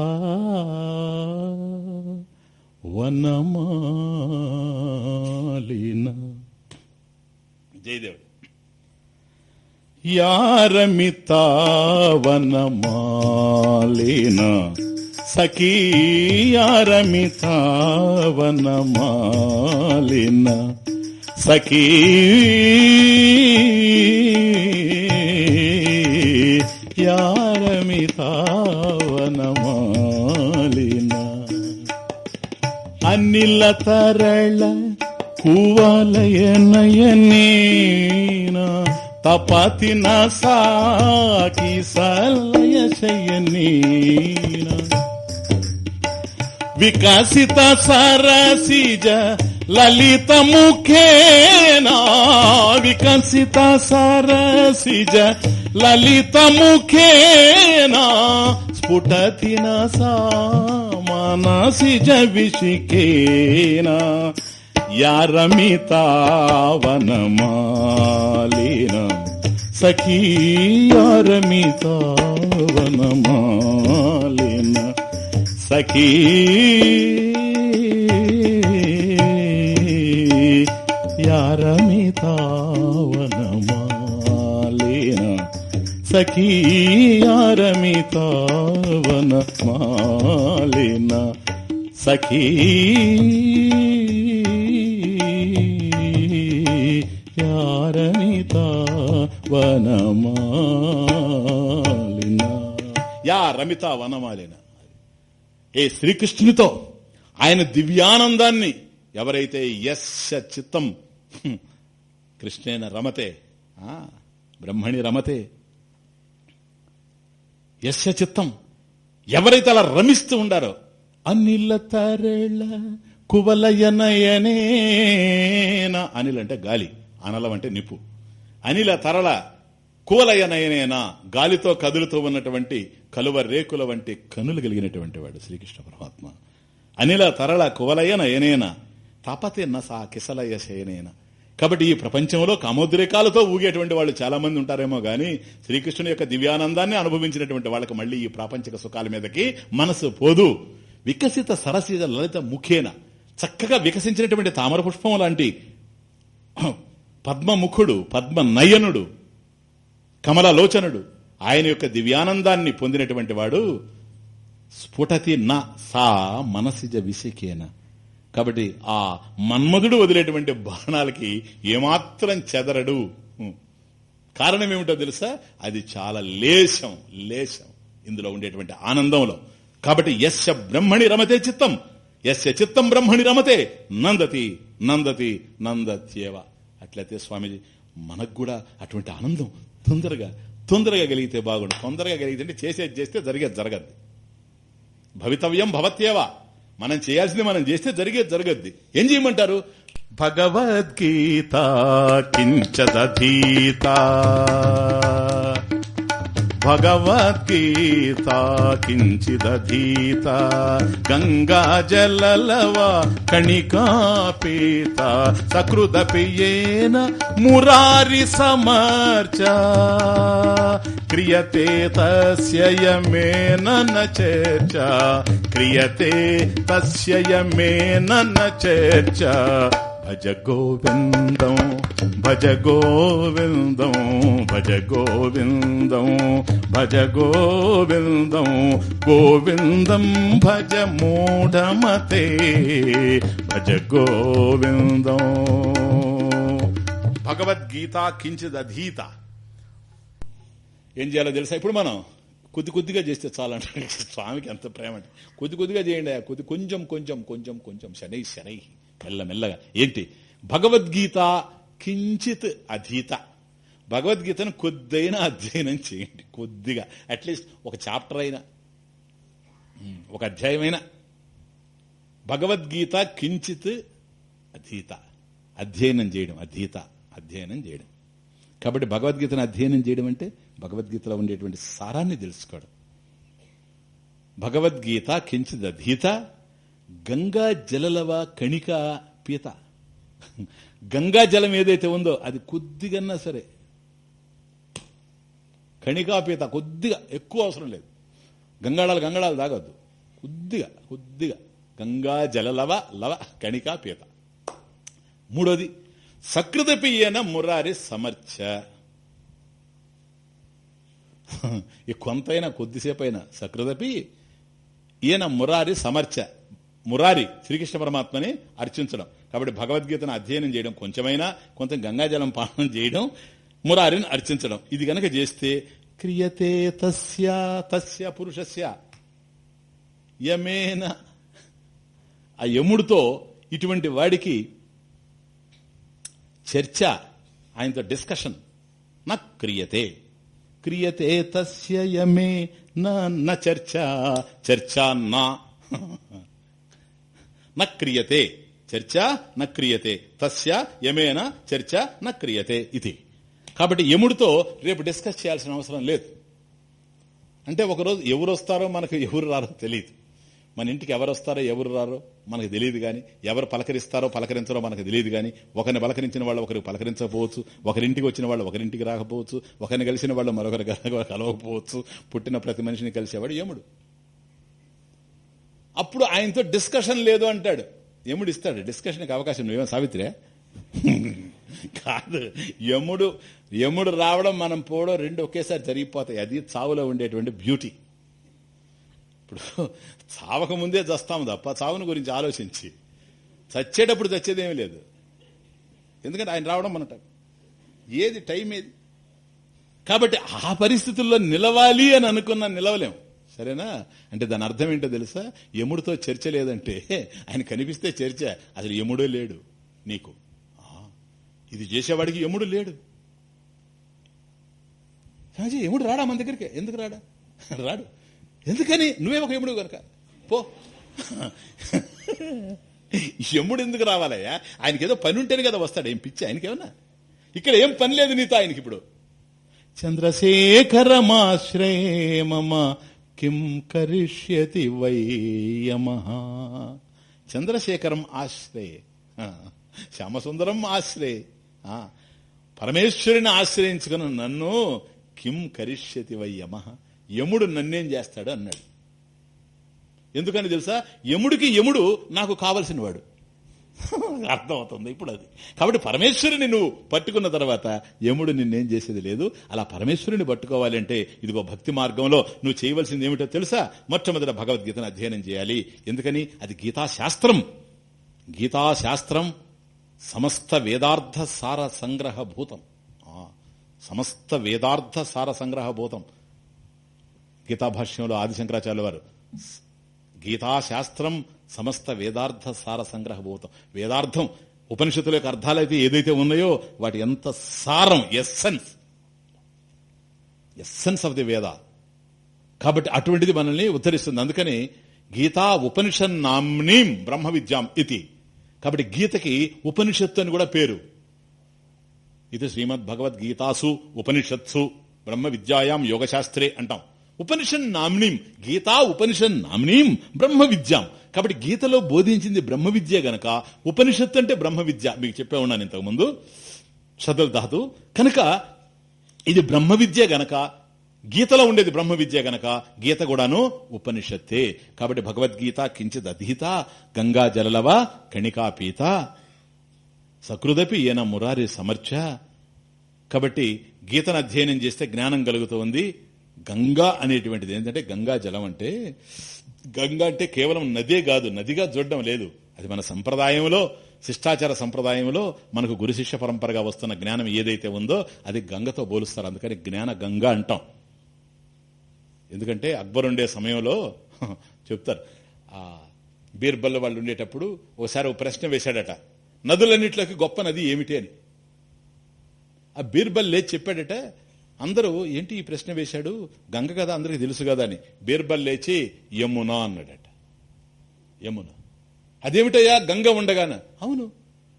వనమాలిన. జయదేవుడు. యారమిత యారమితావనమాలిన సఖీ యారమిత వనమాలిన సఖీ యారమిత అన్నిల తరళ కువలయనయనేన తపతిన సాకి సలయ శయనీన వికసిత సరసిజ లలిత ముఖేనా. వికసిత సరసిజ లలిత ముఖేనా. స్ఫుటతిన సామానసిజ విషికేనా యారమితావనమాలిన సఖీ యారమితావనమాలిన సఖీ యారమితావనమాలిన సఖీ యారమితావనమాలిన సఖీ యారమితా వనమాలిన. యా రమిత వనమాలిన. ఏ శ్రీకృష్ణునితో ఆయన దివ్యానందాన్ని ఎవరైతే యస్య చిత్తం కృష్ణేన రమతే ఆ, బ్రహ్మణి రమతే యస్య చిత్తం ఎవరైతే అలా రమిస్తూ ఉండారో అనిల తరళ కువలయనయనేన అనిల్ అంటే గాలి. అనలం అంటే నిప్పు. అనిల తరళ కూలయనయనేనా గాలితో కదులుతూ ఉన్నటువంటి కలువ రేకుల వంటి కనులు కలిగినటువంటి వాడు శ్రీకృష్ణ పరమాత్మ. అనిల తరళ కువలయనయనేనా తపతిన్న సా కిసలయ శయనేన కాబట్టి ఈ ప్రపంచంలో కామోద్రేకాలతో ఊగేటువంటి వాళ్ళు చాలా మంది ఉంటారేమో గాని శ్రీకృష్ణుని యొక్క దివ్యానందాన్ని అనుభవించినటువంటి వాళ్ళకి మళ్ళీ ఈ ప్రాపంచిక సుఖాల మీదకి మనసు పోదు. వికసిత సరసిజ లలిత ముఖేన చక్కగా వికసించినటువంటి తామర పుష్పం లాంటి పద్మముఖుడు పద్మ నయనుడు కమలలోచనుడు. ఆయన యొక్క దివ్యానందాన్ని పొందినటువంటి వాడు స్ఫుటతి నా సా మనసిజ విసికేన కాబట్టి ఆ మన్మధుడు వదిలేటువంటి బాణాలకి ఏమాత్రం చెదరడు. కారణం ఏమిటో తెలుసా? అది చాలా లేశం లేశం ఇందులో ఉండేటువంటి ఆనందంలో. కాబట్టి యస్య బ్రహ్మణి రమతే చిత్తం. యస్య చిత్తం బ్రహ్మణి రమతే. నందతి నందతి నందత్యేవ. అట్లయితే స్వామీజీ మనకు కూడా అటువంటి ఆనందం తొందరగా తొందరగా కలిగితే బాగుండు. తొందరగా కలిగితే చేసేది చేస్తే జరిగేది జరగద్ది. భవితవ్యం భవత్యేవా. మనం చేయాల్సింది మనం చేస్తే జరిగేది జరగద్ది. ఏం చేయమంటారు? భగవద్గీత కించదీత భగవద్గీత కించిదీత గంగా జలలవ కణికాపీత సకృదపియేన మురారి సమర్చ. క్రియతే తస్యయమేన చర్చ. క్రియతే తస్యయమేన చర్చ. భజ గోవిందం భజ గోవిందం భజ గోవిందం భజ గోవిందం గోవిందం భజ మూఢమతే భజ గోవిందం భగవద్గీత కించిదధీత. ఏం చేయాలో తెలుసా? ఇప్పుడు మనం కొద్ది కొద్దిగా చేస్తే చాలంటే స్వామికి ఎంత ప్రేమ అంటే కొద్ది కొద్దిగా చేయండి. కొద్ది కొంచెం కొంచెం కొంచెం కొంచెం శనై శనై. మెల్లమెల్లగా ఏంటి? భగవద్గీత కించిత్ అధీత. భగవద్గీతను కొద్దైనా అధ్యయనం చేయండి. కొద్దిగా. అట్లీస్ట్ ఒక చాప్టర్ అయినా. ఒక అధ్యాయమైనా భగవద్గీత కించిత్ అధీత. అధ్యయనం చేయడం. అధీత. అధ్యయనం చేయడం. కాబట్టి భగవద్గీతను అధ్యయనం చేయడం అంటే భగవద్గీతలో ఉండేటువంటి సారాన్ని తెలుసుకోవడం. భగవద్గీత కించిత్ అధీత. గంగా జలలవ కణిక పీత? గంగా జలం ఏదైతే ఉందో అది కొద్దిగన్నా సరే. కణికాపీత కొద్దిగా ఎక్కువ అవసరం లేదు. గంగాళాలు గంగాళాలు తాగొద్దు. కొద్దిగా కొద్దిగా. గంగా జలలవ లవ కణికా పీత. మూడోది సకృతపియన మురారి సమర్చ. ఈ కొంతైనా కొద్దిసేపు అయినా సకృతపి ఈయన మురారి సమర్చ. మురారి శ్రీకృష్ణ పరమాత్మని అర్చించడం. కాబట్టి భగవద్గీతను అధ్యయనం చేయడం కొంచెమైనా కొంత గంగాజలం పానం చేయడం మురారిని అర్చించడం. ఇది గనక చేస్తే క్రియతే తస్య తస్య పురుషస్య. యమేన. ఆ యముడితో ఇటువంటి వాడికి చర్చ ఆయనతో డిస్కషన్. నా క్రియతే. క్రియతే తస్య యమే నా చర్చ చర్చ నా. న క్రియతే. చర్చ న క్రియతే. తస్య యమేన చర్చ న క్రియతే ఇది. కాబట్టి యముడితో రేపు డిస్కస్ చేయాల్సిన అవసరం లేదు. అంటే ఒకరోజు ఎవరు వస్తారో మనకు ఎవరు రారో తెలియదు. మన ఇంటికి ఎవరు వస్తారో ఎవరు రారో మనకు తెలియదు కానీ ఎవరు పలకరిస్తారో పలకరించారో మనకు తెలియదు కానీ ఒకరిని పలకరించిన వాళ్ళు ఒకరికి పలకరించకపోవచ్చు ఒకరింటికి వచ్చిన వాళ్ళు ఒకరింటికి రాకపోవచ్చు ఒకరిని కలిసిన వాళ్ళు మరొకరి కలవకపోవచ్చు పుట్టిన ప్రతి మనిషిని కలిసేవాడు యముడు. అప్పుడు ఆయనతో డిస్కషన్ లేదు అంటాడు. యముడు ఇస్తాడు. డిస్కషన్కి అవకాశం నువ్వేమో సావిత్రే? కాదు. యముడు యముడు రావడం మనం పోవడం రెండు ఒకేసారి జరిగిపోతాయి. అది చావులో ఉండేటువంటి బ్యూటీ. ఇప్పుడు చావక ముందే చస్తాము తప్ప చావుని గురించి ఆలోచించి. చచ్చేటప్పుడు చచ్చేదేమీ లేదు. ఎందుకంటే ఆయన రావడం మనట ఏది టైం ఏది? కాబట్టి ఆ పరిస్థితుల్లో నిలవాలి అని అనుకున్నా నిలవలేము సరేనా? అంటే దాని అర్థం ఏంటో తెలుసా? యముడితో చర్చ లేదంటే ఆయన కనిపిస్తే చర్చ. అసలు యముడే లేడు నీకు. ఇది చేసేవాడికి యముడు లేడు. రాజీ యముడు రాడా మన దగ్గరికి? ఎందుకు రాడా? రాడు. ఎందుకని? నువ్వే ఒక యముడు కనుక. పో. యముడు ఎందుకు రావాలయ్యా? ఆయనకి ఏదో పని ఉంటేనే కదా వస్తాడు. ఏం పిచ్చి? ఆయనకేమన్నా ఇక్కడ ఏం పని లేదు నీతో ఆయనకి ఇప్పుడు. చంద్రశేఖరమాశ్రయ మమ కిం కరిష్యతి వై యమ చంద్రశేఖరం ఆశ్రయ శ్యామసుందరం ఆశ్రయ పరమేశ్వరుని ఆశ్రయించుకుని నన్ను కిం కరిష్యతి యమ? యముడు నన్నేం చేస్తాడు అన్నాడు. ఎందుకని తెలుసా? యముడికి యముడు నాకు కావలసిన వాడు *laughs* అర్థమవుతుంది ఇప్పుడు అది కాబట్టి పరమేశ్వరుని నువ్వు పట్టుకున్న తర్వాత యముడు నిన్నేం చేసేది లేదు. అలా పరమేశ్వరుని పట్టుకోవాలి అంటే ఇదిగో భక్తి మార్గంలో నువ్వు చేయవలసింది ఏమిటో తెలుసా? మొట్టమొదట భగవద్గీతను అధ్యయనం చేయాలి. ఎందుకని? అది గీతాశాస్త్రం. గీతాశాస్త్రం సమస్త వేదార్థ సార సంగ్రహ భూతం. సమస్త వేదార్థ సార సంగ్రహ భూతం. గీతాభాష్యంలో ఆదిశంకరాచార్య వారు. గీతాశాస్త్రం సమస్త వేదార్థ సార సంగ్రహభూతం. వేదార్థం ఉపనిషత్తుల యొక్క అర్థాలైతే ఏదైతే ఉన్నాయో వాటి ఎంత సారం ఎస్సెన్స్ ఎస్సెన్స్ ఆఫ్ ది వేద కాబట్టి అటువంటిది మనల్ని ఉద్ధరిస్తుంది. అందుకని గీతా ఉపనిషన్ నామ్నీం బ్రహ్మ విద్యాం ఇది. కాబట్టి గీతకి ఉపనిషత్తు అని కూడా పేరు. ఇది శ్రీమద్ భగవద్గీతాసు ఉపనిషత్సు బ్రహ్మ విద్యాయాం యోగశాస్త్రే అంటాం. ఉపనిషన్ నామ్నీం గీతా ఉపనిషన్ నామ్నీం బ్రహ్మ విద్యాం. కాబట్టి గీతలో బోధించింది బ్రహ్మ విద్య గనక ఉపనిషత్తు అంటే బ్రహ్మ విద్య. మీకు చెప్పే ఉన్నాను ఇంతకుముందు చదువు ధాతు. కనుక ఇది బ్రహ్మ విద్య గనక గీతలో ఉండేది బ్రహ్మ విద్య గనక గీత కూడాను ఉపనిషత్తే. కాబట్టి భగవద్గీత కించిత్ అధీత గంగా జలలవ కణికాపీత సకృదపి ఈయన మురారి సమర్చ. కాబట్టి గీతను అధ్యయనం చేస్తే జ్ఞానం కలుగుతుంది. గంగా అనేటువంటిది. ఏంటంటే గంగా జలం అంటే గంగా అంటే కేవలం నదే కాదు నదిగా చూడడం లేదు. అది మన సంప్రదాయంలో శిష్టాచార సంప్రదాయంలో మనకు గురు శిష్య పరంపరగా వస్తున్న జ్ఞానం ఏదైతే ఉందో అది గంగతో పోలుస్తారు. అందుకని జ్ఞాన గంగా అంటాం. ఎందుకంటే అక్బర్ ఉండే సమయంలో చెప్తారు ఆ బీర్బల్ వాళ్ళు ఉండేటప్పుడు ఒకసారి ఒక ప్రశ్న వేశాడట. నదులన్నిట్లోకి గొప్ప నది ఏమిటి అని. ఆ బీర్బల్ లేచి చెప్పాడట అందరూ ఏంటి ఈ ప్రశ్న వేశాడు? గంగ కదా అందరికి తెలుసు కదా అని. బీర్బల్ లేచి యమునా అన్నాడట. యమున. అదేమిటయ్యా? గంగ ఉండగాన. అవును.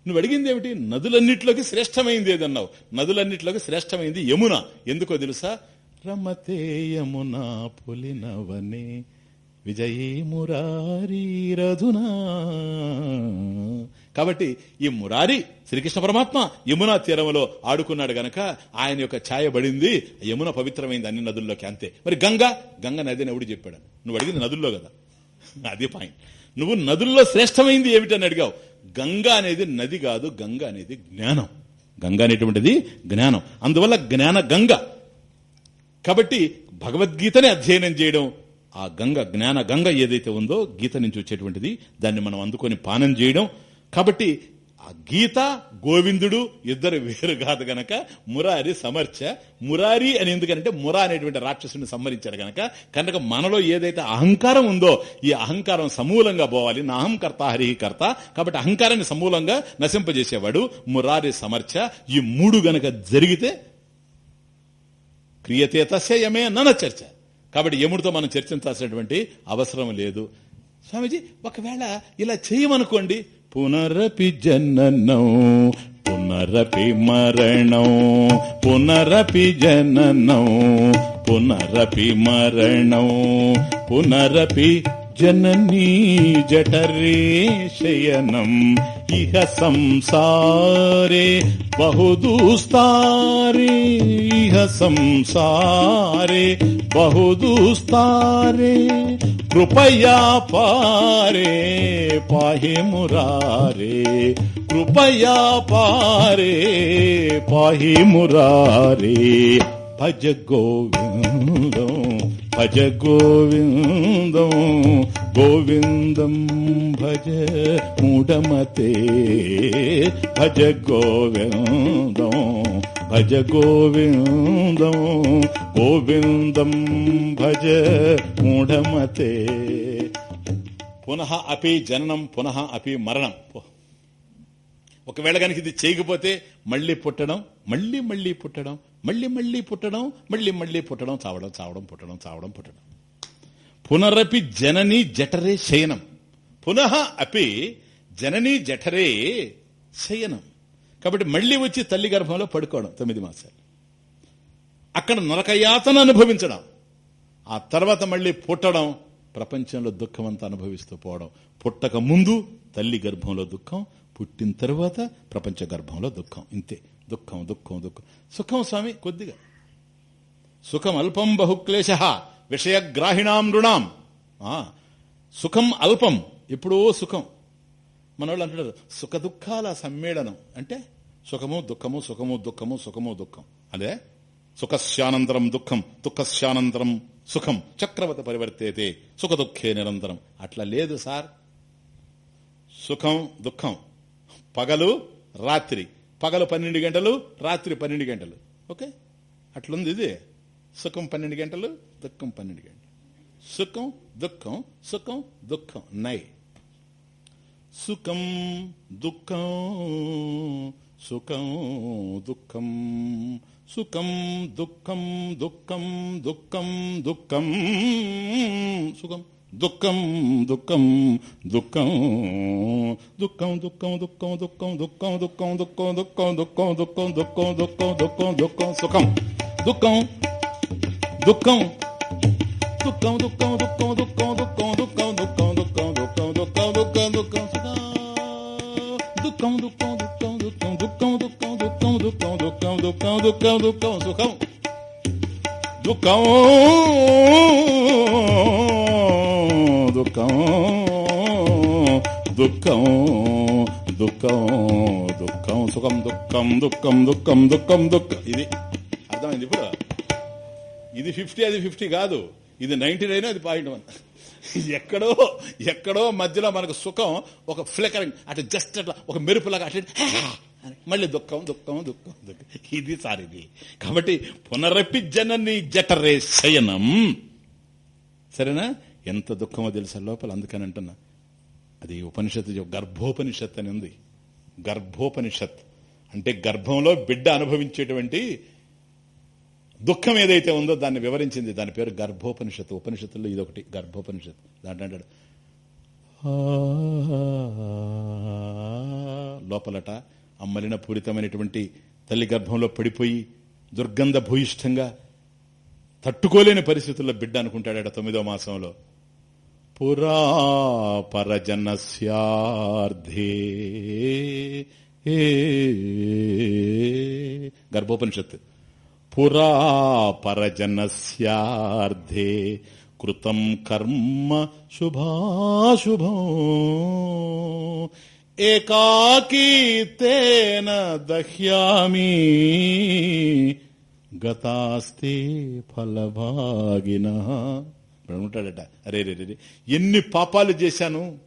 నువ్వు అడిగింది ఏమిటి? నదులన్నిట్లోకి శ్రేష్టమైంది ఏదన్నావు? నదులన్నిట్లోకి శ్రేష్టమైంది యమున. ఎందుకో తెలుసా? రమతే యమున పులినవనే విజయీ మురారీ రధునా. కాబట్టి ఈ మురారి శ్రీకృష్ణ పరమాత్మ యమునా తీరంలో ఆడుకున్నాడు గనక ఆయన యొక్క ఛాయ పడింది యమున పవిత్రమైంది అన్ని నదుల్లోకి అంతే. మరి గంగ? గంగ నదిని ఎవడు చెప్పాడు? నువ్వు అడిగింది నదుల్లో కదా. అది పాయింట్ నువ్వు నదుల్లో శ్రేష్టమైంది ఏమిటని అడిగావు. గంగ అనేది నది కాదు గంగ అనేది జ్ఞానం. గంగ అనేటువంటిది జ్ఞానం. అందువల్ల జ్ఞాన గంగ. కాబట్టి భగవద్గీతని అధ్యయనం చేయడం ఆ గంగ జ్ఞాన గంగ ఏదైతే ఉందో గీత నుంచి వచ్చేటువంటిది దాన్ని మనం అందుకొని పానం చేయడం కాబట్టి ఆ గీత గోవిందుడు ఇద్దరు వేరు కాదు గనక మురారి సమర్చ. మురారి అని ఎందుకంటే మురా అనేటువంటి రాక్షసుని సంహరించాడు గనక. కనుక మనలో ఏదైతే అహంకారం ఉందో ఈ అహంకారం సమూలంగా పోవాలి. నా అహంకర్త హరికర్త కాబట్టి అహంకారాన్ని సమూలంగా నశింపజేసేవాడు మురారి సమర్చ. ఈ మూడు గనక జరిగితే క్రియతే తస్య యమే నన చర్చ. కాబట్టి యముడితో మనం చర్చించాల్సినటువంటి అవసరం లేదు. స్వామీజీ ఒకవేళ ఇలా చేయమనుకోండి పునరపి జననం పునరపి మరణం పునరపి జననం పునరపి మరణం పునరపి జననీ జఠరే శయనం. ఇహ సంసారే బహుదూస్తారే ఇహ సంసారే బహుదూస్తారే కృపయా పారే పాహి మురారే. కృపయా పారే పాహి మురారే. భజ గోవిందం భజ గోవిందం. గోవిందం భజ మూఢమతే భజ గోవిందం. భజ గోవిందం గోవిందం భజ మూఢమతే. పునః అపి జననం పునః అపి మరణం. ఒకవేళ కనుక ఇది చేయకపోతే మళ్ళీ పుట్టడం మళ్ళీ మళ్ళీ పుట్టడం మళ్ళీ మళ్ళీ పుట్టడం మళ్ళీ మళ్ళీ పుట్టడం చావడం చావడం పుట్టడం చావడం పుట్టడం. పునరపి జనని జఠరే శయనం. పునః అపి జనని జఠరే శయనం. కాబట్టి మళ్ళీ వచ్చి తల్లి గర్భంలో పడుకోవడం తొమ్మిది మాసాలు. అక్కడ నరకయాతన అనుభవించడం. ఆ తర్వాత మళ్ళీ పుట్టడం ప్రపంచంలో దుఃఖం అంతా అనుభవిస్తూ పోవడం. పుట్టక ముందు తల్లి గర్భంలో దుఃఖం పుట్టిన తర్వాత ప్రపంచ గర్భంలో దుఃఖం. ఇంతే. దుఃఖం దుఃఖం దుఃఖం. సుఖం స్వామి కొద్దిగా. సుఖం అల్పం బహుక్లేశ విషయగ్రాహిణాం రుణాం సుఖం అల్పం ఎప్పుడో సుఖం. మనవాళ్ళు అంటున్నారు సుఖ దుఃఖాల సమ్మేళనం. అంటే సుఖము దుఃఖము సుఖము దుఃఖము సుఖము దుఃఖం. అదే? సుఖస్యానంతరం దుఃఖం దుఃఖస్యానంతరం సుఖం చక్రవత పరివర్తేతే సుఖ దుఃఖే నిరంతరం. అట్లా లేదు సార్. సుఖం దుఃఖం. పగలు రాత్రి. పగలు పన్నెండు గంటలు రాత్రి పన్నెండు గంటలు. ఓకే? అట్లుంది ఇది. సుఖం పన్నెండు గంటలు దుఃఖం పన్నెండు గంటలు. సుఖం దుఃఖం సుఖం దుఃఖం. నై. సుఖం దుఃఖం సుఖం దుఃఖం సుఖం దుఃఖం దుఃఖం దుఃఖం దుఃఖం సుఖం దుఃఖం దుఃఖం దుఃఖం దుఃఖం దుఃఖం దుఃఖం దుఃఖం దుఃఖం దుఃఖం దుఃఖం దుఃఖం దుఃఖం దుఃఖం దుఃఖం దుఃఖం దుఃఖం దుఃఖం సుఖం దుఃఖం దుఃఖం దుఃఖం దుఃఖం దుఃఖం దుఃఖం దుఃఖం దుఃఖం దుఃఖం దుఃఖం దుఃఖం దుఃఖం సుఖం దుఃఖం దుఃఖం దుఃఖం దుఃఖం దుఃఖం సుఖం దుఃఖం దుఃఖం దుఃఖం దుఃఖం దుఃఖం ఇది అర్థమైంది ఇప్పుడు ఇది ఫిఫ్టీ అది ఫిఫ్టీ కాదు ఇది నైన్టీ నైన్ అది పాయింట్ వన్ ఎక్కడో ఎక్కడో మధ్యలో మనకు సుఖం ఒక ఫ్లికరింగ్ అటు జస్ట్ అట్లా ఒక మెరుపులాగా అటు అని మళ్ళీ దుఃఖం దుఃఖం దుఃఖం దుఃఖం. ఇది సారిది కాబట్టి పునరపి జనని జఠరే శయనం. సరేనా? ఎంత దుఃఖమో తెలుసా లోపల? అందుకని అంటున్నా. అది ఉపనిషత్తు గర్భోపనిషత్ అని ఉంది. గర్భోపనిషత్ అంటే గర్భంలో బిడ్డ అనుభవించేటువంటి దుఃఖం ఏదైతే ఉందో దాన్ని వివరించింది. దాని పేరు గర్భోపనిషత్తు. ఉపనిషత్తుల్లో ఇదొకటి. గర్భోపనిషత్తు. దాంట్లో అంటాడు. లోపలట అమ్మలిన పూరితమైనటువంటి తల్లి గర్భంలో పడిపోయి దుర్గంధ భూయిష్టంగా తట్టుకోలేని పరిస్థితుల్లో బిడ్డ అనుకుంటాడట తొమ్మిదో మాసంలో. పురా పరజనస్యార్థే ఏ గర్భోపనిషత్తు. పురా పరజనస్యార్థే కృతం కర్మ శుభాశుభం. ఏకాకీతేన దహ్యామి గతాస్తే ఫలభాగిన ఉంటాడట అరే రే రే ఎన్ని పాపాలు చేశాను?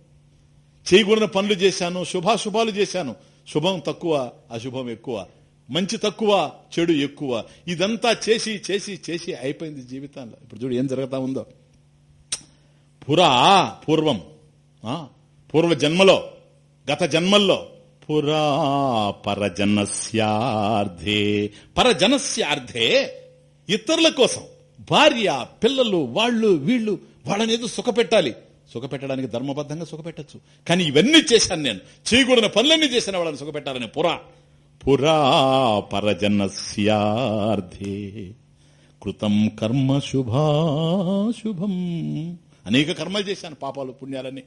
చేయకూడని పనులు చేశాను శుభాశుభాలు చేశాను. శుభం తక్కువ అశుభం ఎక్కువ. మంచి తక్కువ చెడు ఎక్కువ. ఇదంతా చేసి చేసి చేసి అయిపోయింది జీవితంలో. ఇప్పుడు చూడు ఏం జరుగుతా ఉందో. పురా పూర్వం ఆ, పూర్వ జన్మలో గత జన్మల్లో పురా పరజనస్యార్థే పరజనస్యార్థే ఇతరుల కోసం భార్య పిల్లలు వాళ్ళు వీళ్ళు వాళ్ళనేదో సుఖపెట్టాలి. సుఖపెట్టడానికి ధర్మబద్ధంగా సుఖపెట్టచ్చు. కానీ ఇవన్నీ చేశాను నేను. చేయకూడని పనులన్నీ చేసిన వాళ్ళని సుఖపెట్టాలని పురా పురా పరజనస్యార్థే కృతం కర్మ శుభాశుభం. అనేక కర్మలు చేశాను పాపాలు పుణ్యాలన్నీ.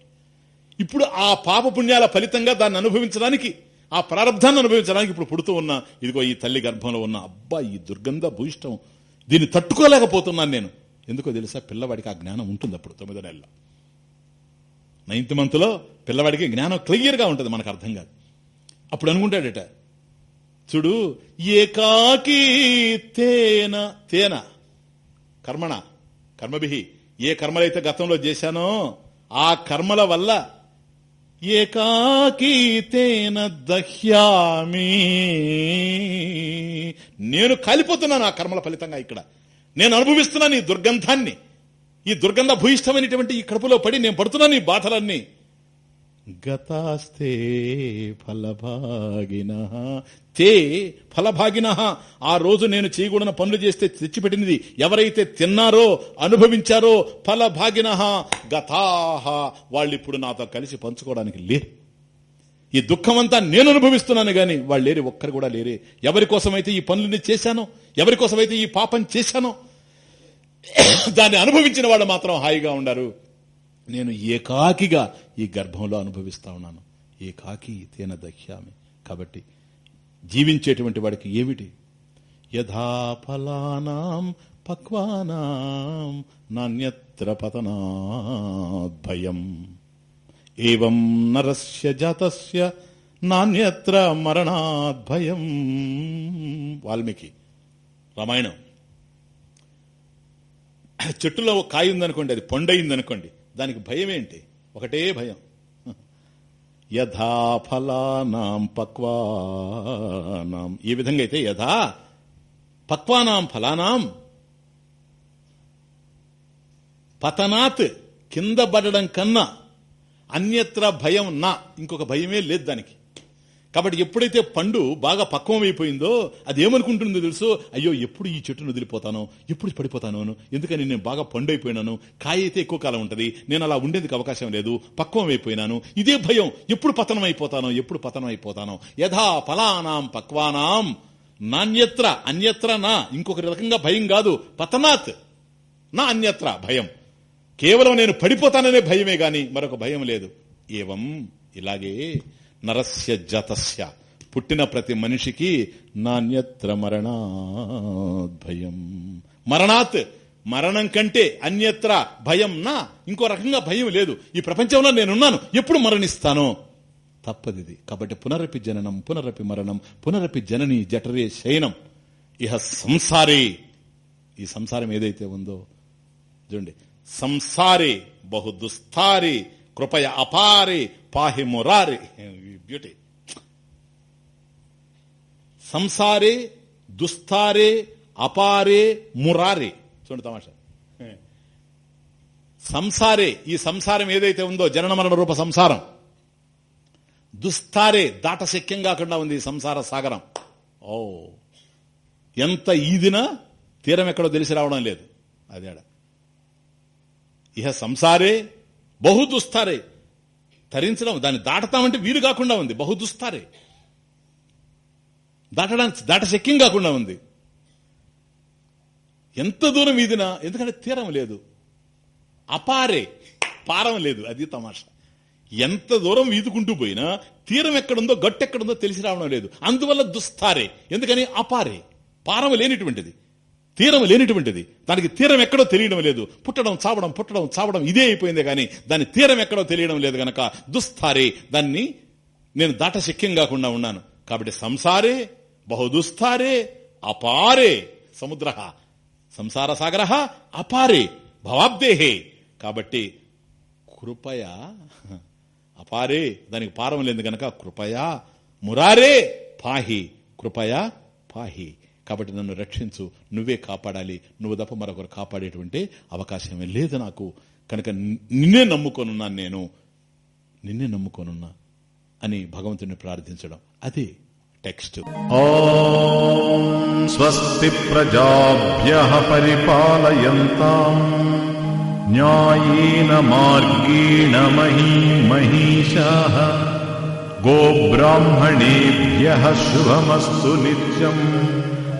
ఇప్పుడు ఆ పాప పుణ్యాల ఫలితంగా దాన్ని అనుభవించడానికి ఆ ప్రారంధాన్ని అనుభవించడానికి ఇప్పుడు పుడుతూ ఉన్నా ఇదిగో ఈ తల్లి గర్భంలో ఉన్న అబ్బా ఈ దుర్గంధ భూయిష్టం దీన్ని తట్టుకోలేకపోతున్నాను నేను. ఎందుకో తెలుసా పిల్లవాడికి ఆ జ్ఞానం ఉంటుంది అప్పుడు తొమ్మిదో నెలలో నైన్త్ మంత్లో పిల్లవాడికి జ్ఞానం క్లియర్గా ఉంటుంది మనకు అర్థం కాదు. అప్పుడు అనుకుంటాడట చూడు ఏకాకి తేన తేన కర్మణ కర్మభి ఏ కర్మలైతే గతంలో చేశానో ఆ కర్మల వల్ల ఏకాకీతేన దహ్యామి. నేను కాలిపోతున్నాను ఆ కర్మల ఫలితంగా ఇక్కడ. నేను అనుభవిస్తున్నాను ఈ దుర్గంధాన్ని. ఈ దుర్గంధ భూయిష్టమైనటువంటి ఈ కడుపులో పడి నేను పడుతున్నాను ఈ బాధలన్నీ. గతాస్తే ఫలభాగిన. తే ఫలభాగిన. ఆ రోజు నేను చేయకూడన పనులు చేస్తే తెచ్చిపెట్టినది ఎవరైతే తిన్నారో అనుభవించారో ఫలభాగిన. గతాహ వాళ్ళు ఇప్పుడు నాతో కలిసి పంచుకోవడానికి లేరు ఈ దుఃఖమంతా నేను అనుభవిస్తున్నాను గాని వాళ్ళు లేరు ఒక్కరు కూడా లేరే. ఎవరి కోసమైతే ఈ పనులని చేశానో ఎవరి కోసమైతే ఈ పాపం చేశానో దాన్ని అనుభవించిన వాళ్ళు మాత్రం హాయిగా ఉండారు. నేను ఏకాకిగా ఈ గర్భంలో అనుభవిస్తా ఉన్నాను. ఏకాకి తేన దహ్యామి. కాబట్టి జీవించేటువంటి వాడికి ఏమిటి? యథా ఫలానాం పక్వానాం నాణ్యత్ర పతనాద్భయం ఏం నరస్య జాతస్య నాణ్యత్ర మరణాద్భయం. వాల్మీకి రామాయణం. చెట్టులో ఒక కాయ ఉందనుకోండి అది పొండయిందనుకోండి దానికి భయం ఏంటి? ఒకటే భయం. యథా ఫలానాం పక్వానాం. ఈ విధంగా అయితే యథా పక్వానాం ఫలానాం. పతనాత్ కింద పడడం కన్నా అన్యత్ర భయం నా. ఇంకొక భయమే లేదు దానికి. కాబట్టి ఎప్పుడైతే పండు బాగా పక్వం అయిపోయిందో అది ఏమనుకుంటుందో తెలుసు అయ్యో ఎప్పుడు ఈ చెట్టును వదిలిపోతానో ఎప్పుడు పడిపోతానో ఎందుకని నేను బాగా పండు అయిపోయినాను కాయ అయితే ఎక్కువ కాలం ఉంటుంది నేను అలా ఉండేందుకు అవకాశం లేదు పక్వం అయిపోయినాను ఇదే భయం ఎప్పుడు పతనం అయిపోతానో ఎప్పుడు పతనం అయిపోతానో యథా ఫలానాం పక్వానాం నాణ్యత్ర అన్యత్ర నా. ఇంకొక రకంగా భయం కాదు పతనాత్ నా అన్యత్ర భయం. కేవలం నేను పడిపోతాననే భయమే గాని మరొక భయం లేదు. ఏవం ఇలాగే నరస్య జతస్య పుట్టిన ప్రతి మనిషికి నాణ్యత్ర మరణాద్భయం మరణాత్ మరణం కంటే అన్యత్ర భయం నా ఇంకో రకంగా భయం లేదు. ఈ ప్రపంచంలో నేనున్నాను ఎప్పుడు మరణిస్తానో? తప్పదిది. కాబట్టి పునరపి జననం పునరపి మరణం పునరపి జనని జఠరే శయనం. ఇహ సంసారే. ఈ సంసారం ఏదైతే ఉందో చూడండి సంసారే బహు దుస్తారే కృపయ అపారి పాహి మురారి. బ్యూటీ సంసారి దుస్తారి అపారి మురారి. చూడండి తమాషా. సంసారే ఈ సంసారం ఏదైతే ఉందో జనన మరణ రూప సంసారం. దుస్తారే దాటశక్యం కాకుండా ఉంది ఈ సంసార సాగరం. ఓ. ఎంత ఈదినా తీరం ఎక్కడో తెలిసి రావడం లేదు. అదేడ ఇహ సంసారే బహు దుస్తారే తరించడం దాన్ని దాటతామంటే వీలు కాకుండా ఉంది. బహు దుస్తారే దాటడానికి దాట శక్యం కాకుండా ఉంది. ఎంత దూరం ఈదినా ఎందుకంటే తీరం లేదు. అపారే. పారం లేదు. అది తమాషా. ఎంత దూరం ఈదుకుంటూ పోయినా తీరం ఎక్కడుందో గట్టెక్కడుందో తెలిసి రావడం లేదు. అందువల్ల దుస్తారే. ఎందుకని? అపారే. పారం లేనిటువంటిది. తీరం లేనిటువంటిది. దానికి తీరం ఎక్కడో తెలియడం లేదు. పుట్టడం చావడం పుట్టడం చావడం ఇదే అయిపోయింది కానీ దాని తీరం ఎక్కడో తెలియడం లేదు గనక దుస్థారే. దాన్ని నేను దాట శక్యం కాకుండా ఉన్నాను. కాబట్టి సంసారే బహుదుస్థారే అపారే. సముద్ర సంసార సాగర అపారే. భవాబ్దేహే. కాబట్టి కృపయా అపారే. దానికి పారం లేదు గనక కృపయా. మురారే పాహి. కృపయా పాహి. కాబట్టి నన్ను రక్షించు నువ్వే కాపాడాలి నువ్వు తప్ప మరొకరు కాపాడేటువంటి అవకాశమే లేదు నాకు. కనుక నిన్నే నమ్ముకొనున్నాను నేను. నిన్నే నమ్ముకొనున్నా అని భగవంతుని ప్రార్థించడం. అదే టెక్స్ట్. స్వస్తి ప్రజాభ్య పరిపాలయంతాం. న్యాయేన మార్గేణ మహీ మహిషా గోబ్రాహ్మణేభ్య శుభమస్తు నిత్యం.